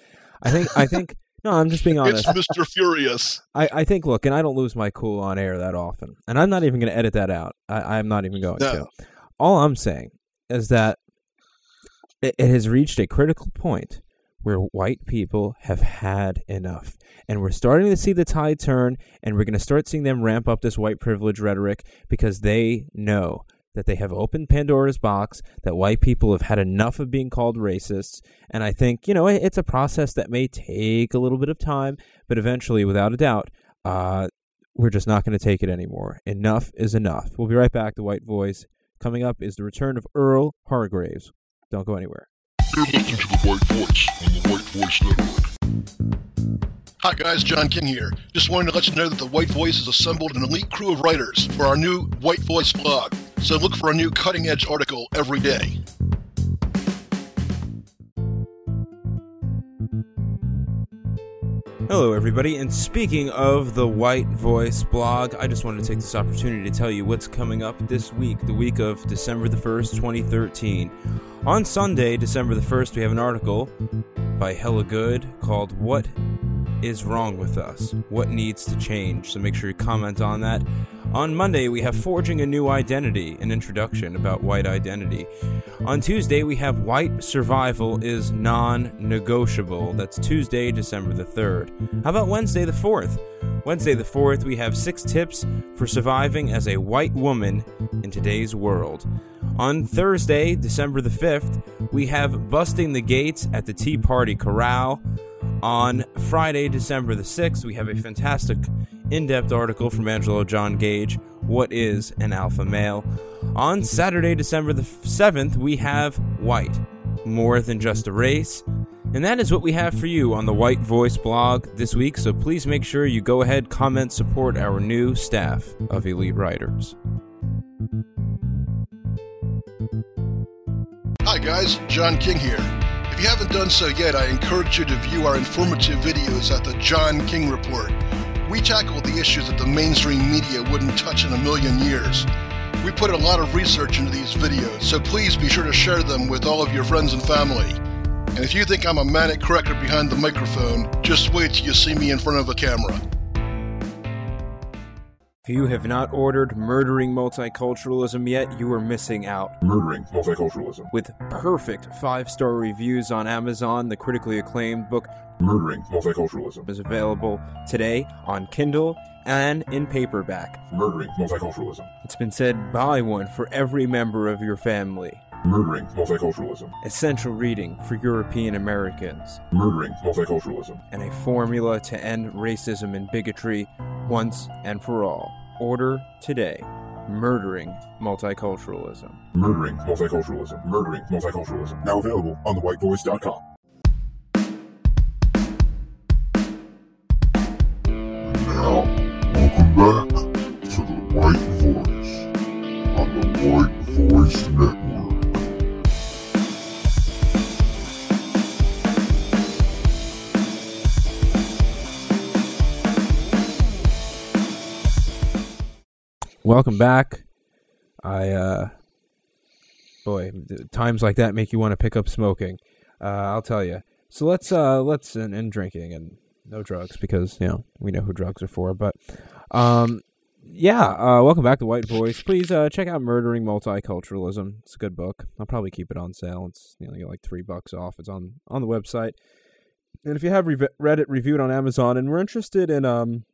I think I think no, I'm just being honest. It's Mr. Furious. I, I think look, and I don't lose my cool on air that often, and I'm not even going to edit that out. I, I'm not even going No. to. All I'm saying is that it, it has reached a critical point where white people have had enough. And we're starting to see the tide turn, and we're going to start seeing them ramp up this white privilege rhetoric because they know that they have opened Pandora's box, that white people have had enough of being called racists. And I think, you know, it's a process that may take a little bit of time, but eventually, without a doubt, uh, we're just not going to take it anymore. Enough is enough. We'll be right back. The White Voice. Coming up is the return of Earl Hargraves. Don't go anywhere. You're listening to the White Voice on the White Voice Network. Hi guys, John King here. Just wanted to let you know that the White Voice has assembled an elite crew of writers for our new White Voice blog. So look for a new cutting edge article every day. Hello, everybody. And speaking of the White Voice blog, I just wanted to take this opportunity to tell you what's coming up this week, the week of December the 1st, 2013. On Sunday, December the 1st, we have an article by Hella Good called What is Wrong with Us? What Needs to Change? So make sure you comment on that. On Monday, we have Forging a New Identity, an introduction about white identity. On Tuesday, we have White Survival is Non Negotiable. That's Tuesday, December the 3rd. How about Wednesday the 4th? Wednesday the 4th, we have six tips for surviving as a white woman in today's world. On Thursday, December the 5th, we have Busting the Gates at the Tea Party Corral. On Friday, December the 6th, we have a fantastic in depth article from Angelo John Gage What is an alpha male? On Saturday, December the 7th, we have White, More Than Just a Race. And that is what we have for you on the White Voice blog this week, so please make sure you go ahead, comment, support our new staff of elite writers. Hi guys, John King here. If you haven't done so yet, I encourage you to view our informative videos at the John King Report. We tackle the issues that the mainstream media wouldn't touch in a million years. We put a lot of research into these videos, so please be sure to share them with all of your friends and family. And if you think I'm a manic cracker behind the microphone, just wait till you see me in front of a camera. If you have not ordered Murdering Multiculturalism yet, you are missing out. Murdering multiculturalism. With perfect five star reviews on Amazon, the critically acclaimed book Murdering multiculturalism. is available today on Kindle and in paperback. Murdering multiculturalism. It's been said buy one for every member of your family. Murdering multiculturalism. Essential reading for European Americans. Murdering multiculturalism. And a formula to end racism and bigotry once and for all. Order today. Murdering Multiculturalism. Murdering multiculturalism. Murdering multiculturalism. Now available on thewhitevoice.com. Now, welcome back to the White Voice on the White Voice Network. Welcome back. I, uh, boy, times like that make you want to pick up smoking. Uh, I'll tell you. So let's, uh, let's, and, and drinking and no drugs because, you know, we know who drugs are for. But, um, yeah, uh, welcome back to White Voice. Please, uh, check out Murdering Multiculturalism. It's a good book. I'll probably keep it on sale. It's, you know, like three bucks off. It's on, on the website. And if you have re- read it reviewed on Amazon and we're interested in, um,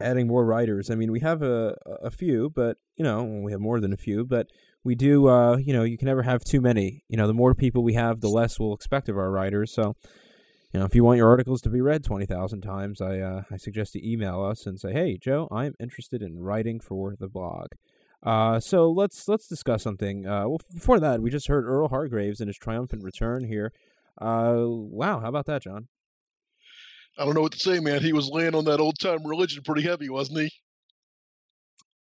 adding more writers. I mean, we have a a few, but you know, we have more than a few, but we do. Uh, you know, you can never have too many. You know, the more people we have, the less we'll expect of our writers. So, you know, if you want your articles to be read twenty thousand times, I uh, I suggest you email us and say, "Hey, Joe, I'm interested in writing for the blog." Uh, so let's let's discuss something. Uh, well, before that, we just heard Earl Hargraves in his triumphant return here. Uh, wow, how about that, John? I don't know what to say, man. He was laying on that old time religion pretty heavy, wasn't he?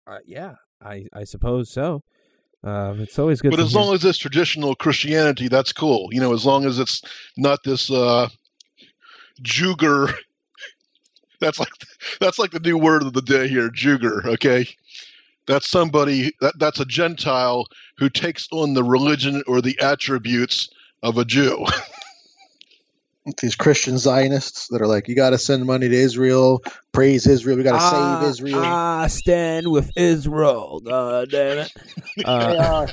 Uh, yeah, I I suppose so. Um, it's always good. But as hear- long as it's traditional Christianity, that's cool. You know, as long as it's not this uh juger. That's like that's like the new word of the day here, juger, okay? That's somebody that that's a Gentile who takes on the religion or the attributes of a Jew. These Christian Zionists that are like, you got to send money to Israel, praise Israel, we got to Ah, save Israel. I stand with Israel. God damn it. they Uh, are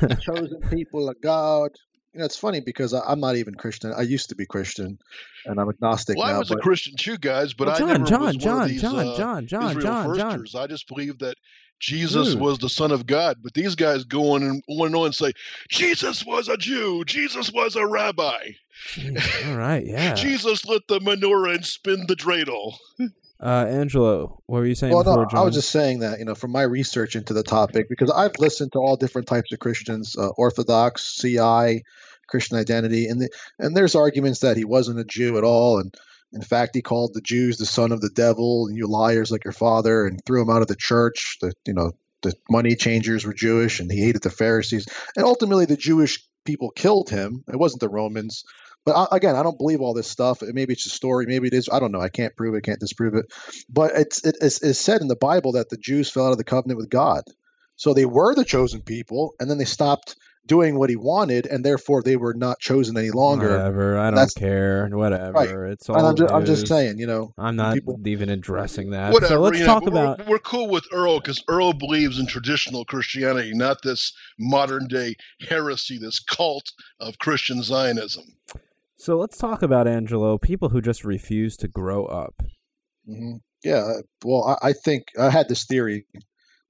the chosen people of God. You know, it's funny because I, I'm not even Christian. I used to be Christian, and I'm agnostic well, I now. was a Christian too, guys, but well, I John, never John, was one of these John, uh, John, John, Israel John, John. firsters. I just believe that Jesus Dude. was the Son of God. But these guys go on and on and on and say, Jesus was a Jew. Jesus was a rabbi. Jeez, All right, yeah. Jesus lit the menorah and spin the dreidel. Uh, Angelo, what were you saying well, before, no, John? I was just saying that you know from my research into the topic because I've listened to all different types of Christians, uh, Orthodox, CI, Christian identity, and the, and there's arguments that he wasn't a Jew at all, and in fact he called the Jews the son of the devil, and you liars like your father, and threw him out of the church. The you know the money changers were Jewish, and he hated the Pharisees, and ultimately the Jewish people killed him. It wasn't the Romans. But I, again, I don't believe all this stuff. Maybe it's a story. Maybe it is. I don't know. I can't prove it. Can't disprove it. But it's it is it's said in the Bible that the Jews fell out of the covenant with God. So they were the chosen people, and then they stopped doing what He wanted, and therefore they were not chosen any longer. Whatever. I don't That's- care. Whatever. It's all. And I'm just, I'm just saying, you know, I'm not people- even addressing that. Whatever. so let's you know, talk but we're- about. We're, cool with Earl because Earl believes in traditional Christianity, not this modern day heresy, this cult of Christian Zionism. So let's talk about Angelo. People who just refuse to grow up. hmm yeah. Well, I, I think I had this theory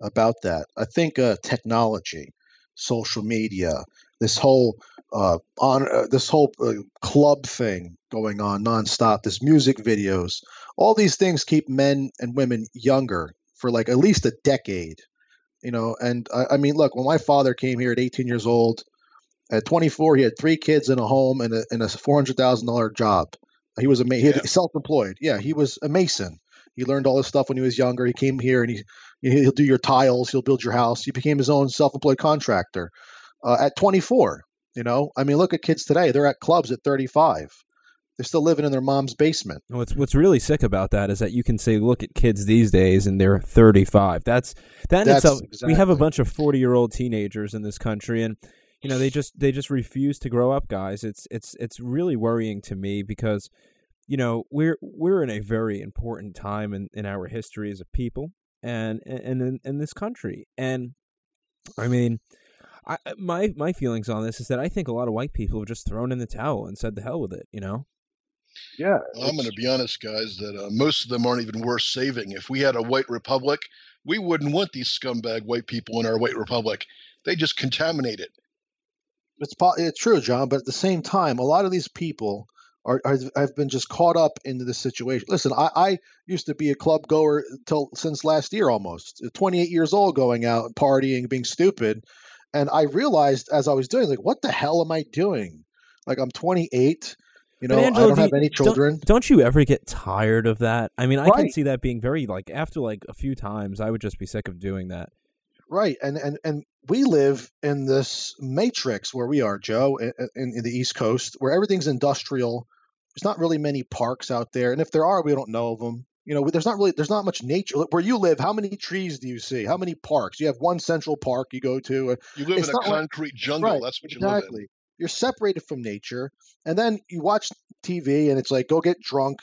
about that. I think uh, technology, social media, this whole uh, on uh, this whole uh, club thing going on nonstop, this music videos, all these things keep men and women younger for like at least a decade. You know, and I, I mean, look, when my father came here at 18 years old, at 24, he had three kids in a home and a, and a $400,000 job. He was a ma- he Yeah. self-employed. Yeah, he was a mason. He learned all this stuff when he was younger. He came here and he he'll do your tiles. He'll build your house. He became his own self-employed contractor uh, at 24. You know, I mean, look at kids today. They're at clubs at 35. They're still living in their mom's basement. What's what's really sick about that is that you can say, look at kids these days, and they're 35. That's that That's itself. We have a bunch of 40 year old teenagers in this country, and you know they just they just refuse to grow up, guys. It's it's it's really worrying to me because you know we're we're in a very important time in, in our history as a people and and in, in this country, and I mean. I, my my feelings on this is that I think a lot of white people have just thrown in the towel and said the hell with it, you know. Yeah, I'm going to be honest, guys, that uh, most of them aren't even worth saving. If we had a white republic, we wouldn't want these scumbag white people in our white republic. They just contaminate it. It's it's true, John, but at the same time, a lot of these people are, are have been just caught up into this situation. Listen, I, I used to be a club goer till since last year, almost 28 years old, going out partying, being stupid, and I realized as I was doing, like, what the hell am I doing? Like, I'm 28. You know, But I don't do have any children. Don't, don't you ever get tired of that? I mean, I can see that being very like after like a few times, I would just be sick of doing that. Right, and and and we live in this matrix where we are, Joe, in, in, the East Coast, where everything's industrial. There's not really many parks out there, and if there are, we don't know of them. You know, there's not really there's not much nature where you live. How many trees do you see? How many parks? You have one central park you go to. You live It's in a not like- concrete jungle. right, That's what you live in. You're separated from nature, and then you watch TV, and it's like go get drunk.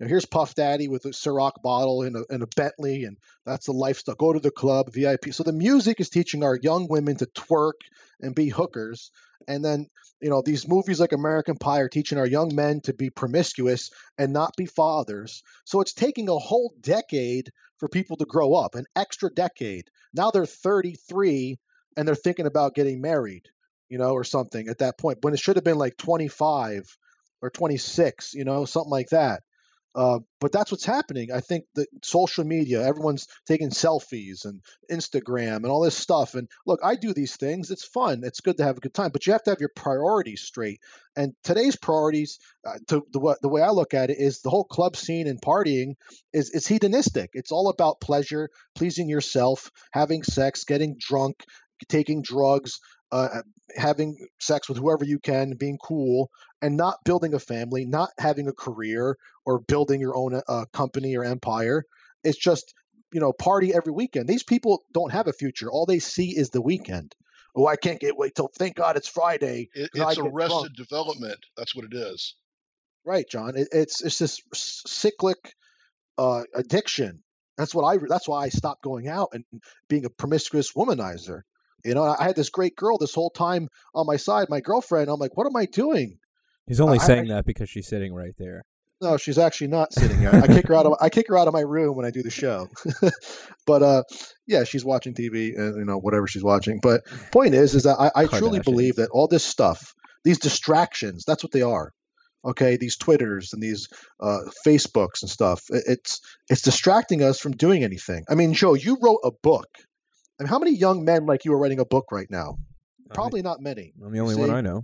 Here's Puff Daddy with a Ciroc bottle and a, and a Bentley, and that's the lifestyle. Go to the club, VIP. So the music is teaching our young women to twerk and be hookers, and then you know these movies like American Pie are teaching our young men to be promiscuous and not be fathers. So it's taking a whole decade for people to grow up, an extra decade. Now they're 33 and they're thinking about getting married, you know, or something at that point when it should have been like 25 or 26, you know, something like that. Uh, but that's what's happening. I think that social media, everyone's taking selfies and Instagram and all this stuff. And look, I do these things. It's fun. It's good to have a good time, but you have to have your priorities straight. And today's priorities, uh, to the, the way I look at it, is the whole club scene and partying is is hedonistic. It's all about pleasure, pleasing yourself, having sex, getting drunk, taking drugs, uh, having sex with whoever you can, being cool, and not building a family, not having a career or building your own uh, company or empire. It's just you know party every weekend. These people don't have a future. All they see is the weekend. Oh, I can't get wait till thank God it's Friday. It, it's get drunk." arrested development. That's what it is. Right, John. It, it's it's this cyclic uh, addiction. That's what I. That's why I stopped going out and being a promiscuous womanizer. You know, I had this great girl this whole time on my side, my girlfriend. I'm like, what am I doing? He's only I- saying that because she's sitting right there. No, she's actually not sitting here. I kick her out of I kick her out of my room when I do the show. but uh, yeah, she's watching TV and you know whatever she's watching. But point is, is that I, I truly believe that all this stuff, these distractions, that's what they are. Okay, these Twitters and these uh, Facebooks and stuff. it- It's it's distracting us from doing anything. I mean, Joe, you wrote a book. I mean, how many young men like you are writing a book right now? Probably not many. I'm the only one I know.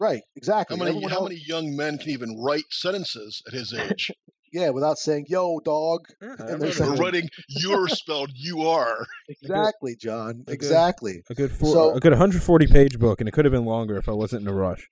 Right, exactly. How many Everyone how else- many young men can even write sentences at his age? Yeah, without saying "yo, dog." And Or there's or a- writing "you're" spelled "you are." Exactly, John. good- Exactly. A good four, So- a good 140 page book, and it could have been longer if I wasn't in a rush.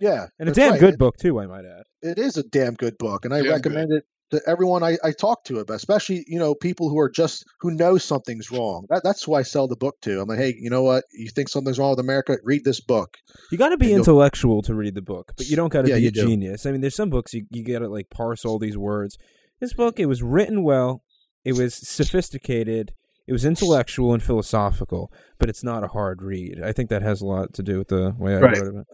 Yeah, And a damn right. good book too, I might add. It is a damn good book, and I Damn recommend it to everyone I, I talk to about, especially you know people who are just who know something's wrong. That, that's who I sell the book to. I'm like, hey, you know what? You think something's wrong with America? Read this book. You got to be And intellectual to read the book, but you don't got to Yeah, be a do. genius. I mean, there's some books you you got to like parse all these words. This book, it was written well, it was sophisticated, it was intellectual and philosophical, but it's not a hard read. I think that has a lot to do with the way I Right. wrote it.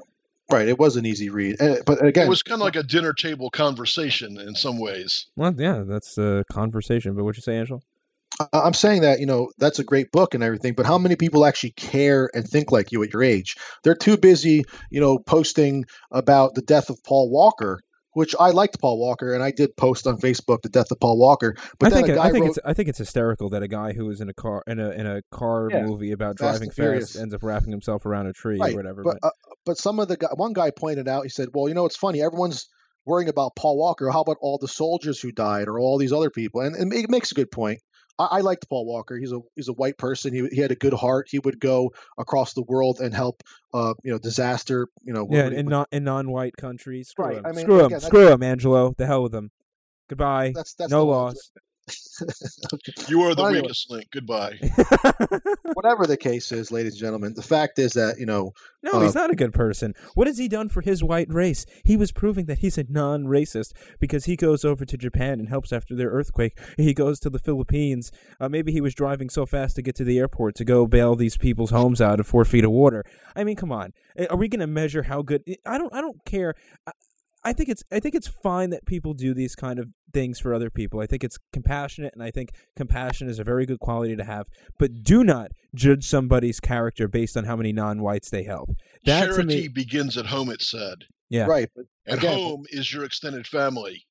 Right. It was an easy read, Uh, but again, It was kind of like a dinner table conversation in some ways. Well, yeah, that's a conversation. But what you say, Angel? I'm saying that you know that's a great book and everything, but how many people actually care and think like you at your age? They're too busy, you know, posting about the death of Paul Walker which I liked Paul Walker, and I did post on Facebook the death of Paul Walker. But I think a guy I think wrote, it's I think it's hysterical that a guy who is in a car in a in a car Yeah, movie about Fast driving fast ends up wrapping himself around a tree right, or whatever. But uh, but some of the guy, one guy pointed out, he said, "Well, you know, it's funny. Everyone's worrying about Paul Walker. How about all the soldiers who died, or all these other people?" And, and it makes a good point. I, I liked Paul Walker. He's a he's a white person. He he had a good heart. He would go across the world and help, uh, you know, disaster. You know, yeah, in non in non-white countries, screw Right, him, I mean, screw him, again, that's- screw him, Angelo. The hell with him. Goodbye. that's that's no the- loss. You are the anyway. weakest link. Goodbye. Whatever the case is, ladies and gentlemen, the fact is that you know No, he's Uh, not a good person. What has he done for his white race? He was proving that he's a non-racist because he goes over to Japan and helps after their earthquake. He goes to the Philippines. Uh, maybe he was driving so fast to get to the airport to go bail these people's homes out of four feet of water. I mean, come on. Uh, Are we going to measure how good? I don't. I don't care. I, I think it's. I think it's fine that people do these kind of things for other people. I think it's compassionate, and I think compassion is a very good quality to have. But do not judge somebody's character based on how many non-whites they help. That to Charity me, begins at home, it said. yeah, right, but And Again- home is your extended family.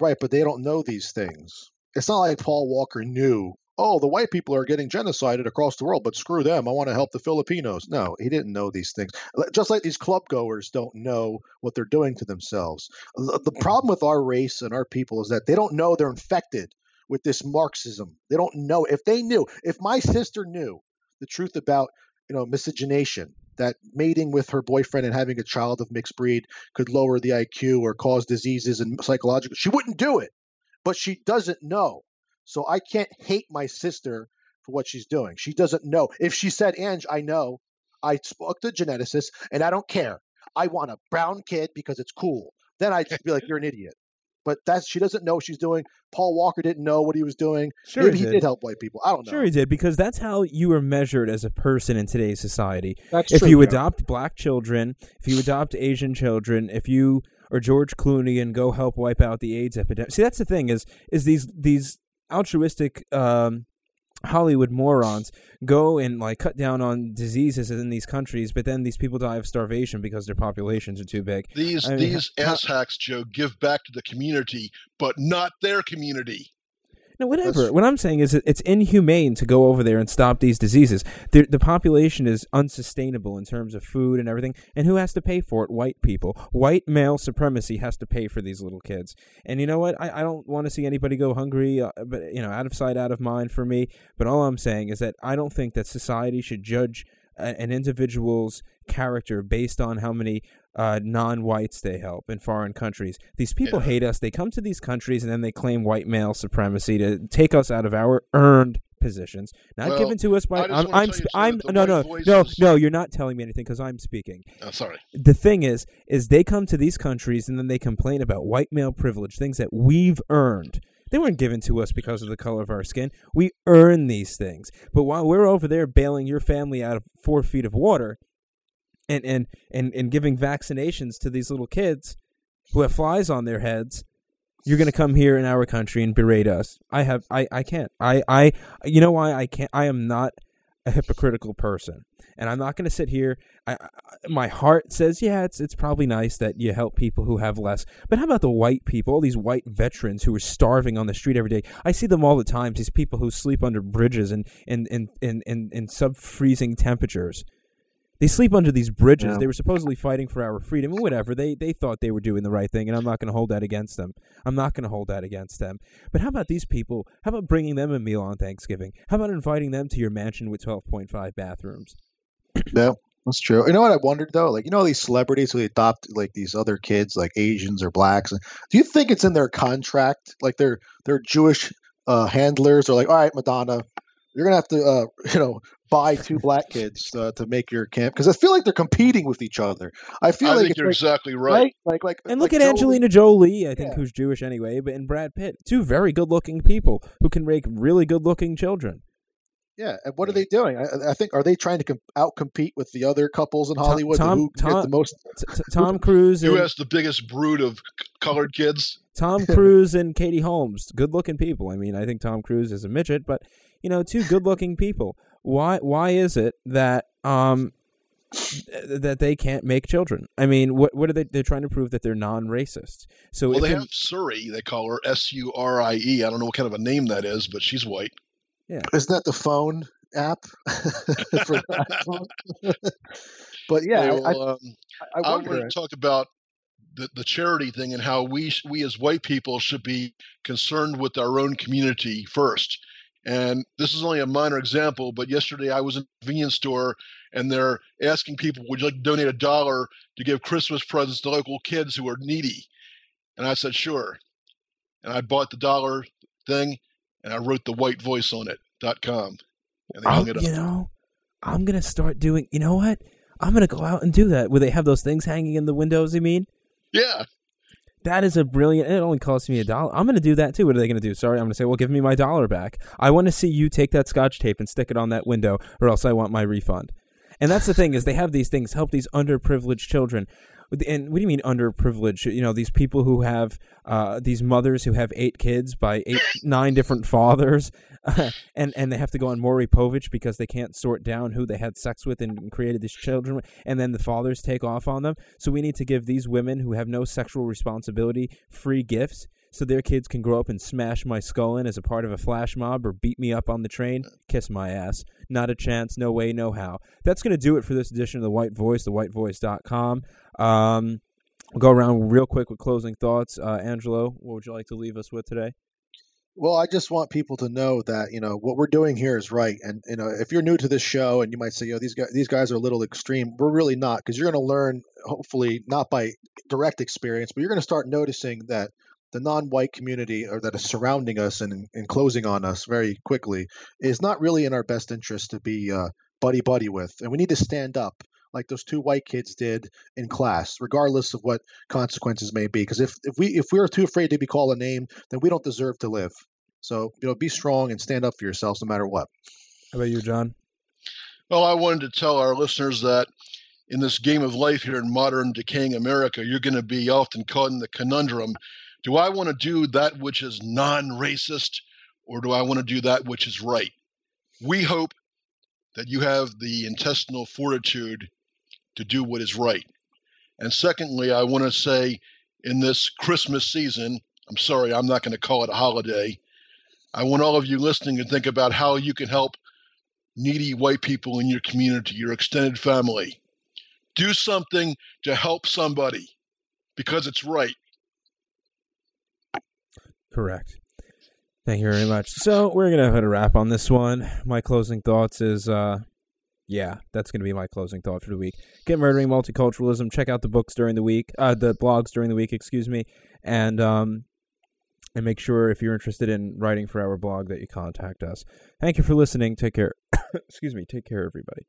right, but they don't know these things. It's not like Paul Walker knew. Oh, the white people are getting genocided across the world, but screw them. I want to help the Filipinos. No, he didn't know these things. Just like these club goers don't know what they're doing to themselves. The the problem with our race and our people is that they don't know they're infected with this Marxism. They don't know. If they knew, if my sister knew the truth about you know miscegenation, that mating with her boyfriend and having a child of mixed breed could lower the IQ or cause diseases and psychological, she wouldn't do it. But she doesn't know. So I can't hate my sister for what she's doing. She doesn't know. If she said, Ange, I know, I spoke to a geneticist and I don't care. I want a brown kid because it's cool. Then I'd just be like, you're an idiot. But that's she doesn't know what she's doing. Paul Walker didn't know what he was doing. Sure Maybe he did. did help white people. I don't know. Sure, he did because that's how you are measured as a person in today's society. That's if true, you Joe. adopt black children, if you adopt Asian children, if you are George Clooney and go help wipe out the AIDS epidemic. See, that's the thing is is these these altruistic um, Hollywood morons go and like cut down on diseases in these countries, but then these people die of starvation because their populations are too big. These I mean, these how- ass hacks, Joe, give back to the community, but not their community. No, whatever. What I'm saying is that it's inhumane to go over there and stop these diseases. The, the population is unsustainable in terms of food and everything. And who has to pay for it? White people. White male supremacy has to pay for these little kids. And you know what? I, I don't want to see anybody go hungry, uh, but you know, out of sight, out of mind for me. But all I'm saying is that I don't think that society should judge an individual's character based on how many uh, non-whites they help in foreign countries. These people Yeah. hate us. They come to these countries and then they claim white male supremacy to take us out of our earned positions, not Well, given to us by. I'm. I'm. sp- I'm no, no, white no, no. You're not telling me anything because I'm speaking. Oh, sorry. The thing is, is they come to these countries and then they complain about white male privilege, things that we've earned. They weren't given to us because of the color of our skin. We earn these things. But while we're over there bailing your family out of four feet of water and, and, and, and giving vaccinations to these little kids who have flies on their heads, you're going to come here in our country and berate us. I have, I, I can't. I, I, you know why I can't? I am not a hypocritical person. And I'm not going to sit here. I, I, my heart says, yeah, it's it's probably nice that you help people who have less. But how about the white people, all these white veterans who are starving on the street every day? I see them all the time. These people who sleep under bridges and in in in in, in sub freezing temperatures. They sleep under these bridges. Yeah. They were supposedly fighting for our freedom and whatever. They they thought they were doing the right thing, and I'm not going to hold that against them. I'm not going to hold that against them. But how about these people? How about bringing them a meal on Thanksgiving? How about inviting them to your mansion with 12.5 bathrooms? Yeah, that's true. You know what I wondered though? Like, you know, these celebrities who adopt like these other kids, like Asians or blacks. Do you think it's in their contract? Like, their their Jewish uh, handlers are like, all right, Madonna, you're gonna have to, uh, you know, buy two black kids uh, to make your camp because I feel like they're competing with each other. I feel I like think you're like, exactly right. right, like like And look like at Joe- Angelina Jolie, I think, Yeah. who's Jewish anyway, but and Brad Pitt, two very good-looking people who can make really good-looking children. Yeah, and what are they doing? I, I think are they trying to com- out compete with the other couples in Hollywood Tom- who Tom- get the most? T- t- Tom Cruise Who has the biggest brood of c- colored kids? Tom Cruise and Katie Holmes, good-looking people. I mean, I think Tom Cruise is a midget, but you know, two good-looking people. Why? Why is it that um, th- that they can't make children. I mean, what what are they? They're trying to prove that they're non-racist. So Well, they have Suri. They call her S U R I E. I don't know what kind of a name that is, but she's white. Yeah, isn't that the phone app for that but yeah, Hey, I, well, um, I, I I wonder. want to talk about the, the charity thing and how we we as white people should be concerned with our own community first. And this is only a minor example, but yesterday I was in a convenience store and they're asking people, "Would you like to donate a dollar to give Christmas presents to local kids who are needy?" And I said, "Sure." And I bought the dollar thing and I wrote the white voice on it dot com, and they hung it up. you know, I'm gonna start doing. You know what? I'm gonna go out and do that. Where they have those things hanging in the windows? You mean? Yeah, That is a brilliant. It only costs me a dollar. I'm going to do that too. What are they going to do? Sorry, I'm going to say, well, give me my dollar back. I want to see you take that scotch tape and stick it on that window, or else I want my refund. And that's the thing is they have these things help these underprivileged children. And what do you mean underprivileged? You know, these people who have uh, these mothers who have eight kids by eight, nine different fathers, and and they have to go on Maury Povich because they can't sort down who they had sex with and created these children, and then the fathers take off on them. So we need to give these women who have no sexual responsibility free gifts so their kids can grow up and smash my skull in as a part of a flash mob or beat me up on the train, kiss my ass. Not a chance, no way, no how. That's going to do it for this edition of The White Voice, thewhitevoice.com. Um, go around real quick with closing thoughts. Uh, Angelo, what would you like to leave us with today? Well, I just want people to know that you know what we're doing here is right, and you know if you're new to this show and you might say, "Yo, these guys, these guys are a little extreme," we're really not, because you're going to learn, hopefully, not by direct experience, but you're going to start noticing that the non-white community or that is surrounding us and enclosing on us very quickly is not really in our best interest to be uh, buddy buddy with, and we need to stand up like those two white kids did in class, regardless of what consequences may be. Because if, if we if we are too afraid to be called a name, then we don't deserve to live. So you know, be strong and stand up for yourselves no matter what. How about you, John? Well, I wanted to tell our listeners that in this game of life here in modern decaying America, you're going to be often caught in the conundrum do I want to do that which is non racist or do I want to do that which is right? We hope that you have the intestinal fortitude to do what is right. And secondly, I want to say in this Christmas season, I'm sorry, I'm not going to call it a holiday. I want all of you listening to think about how you can help needy white people in your community, your extended family. Do something to help somebody because it's right. Correct. Thank you very much. So we're gonna put a wrap on this one. My closing thoughts is, uh, yeah, that's gonna be my closing thought for the week. Get murdering multiculturalism. Check out the books during the week, uh, the blogs during the week. Excuse me, and um, and make sure if you're interested in writing for our blog that you contact us. Thank you for listening. Take care. excuse me. Take care, everybody.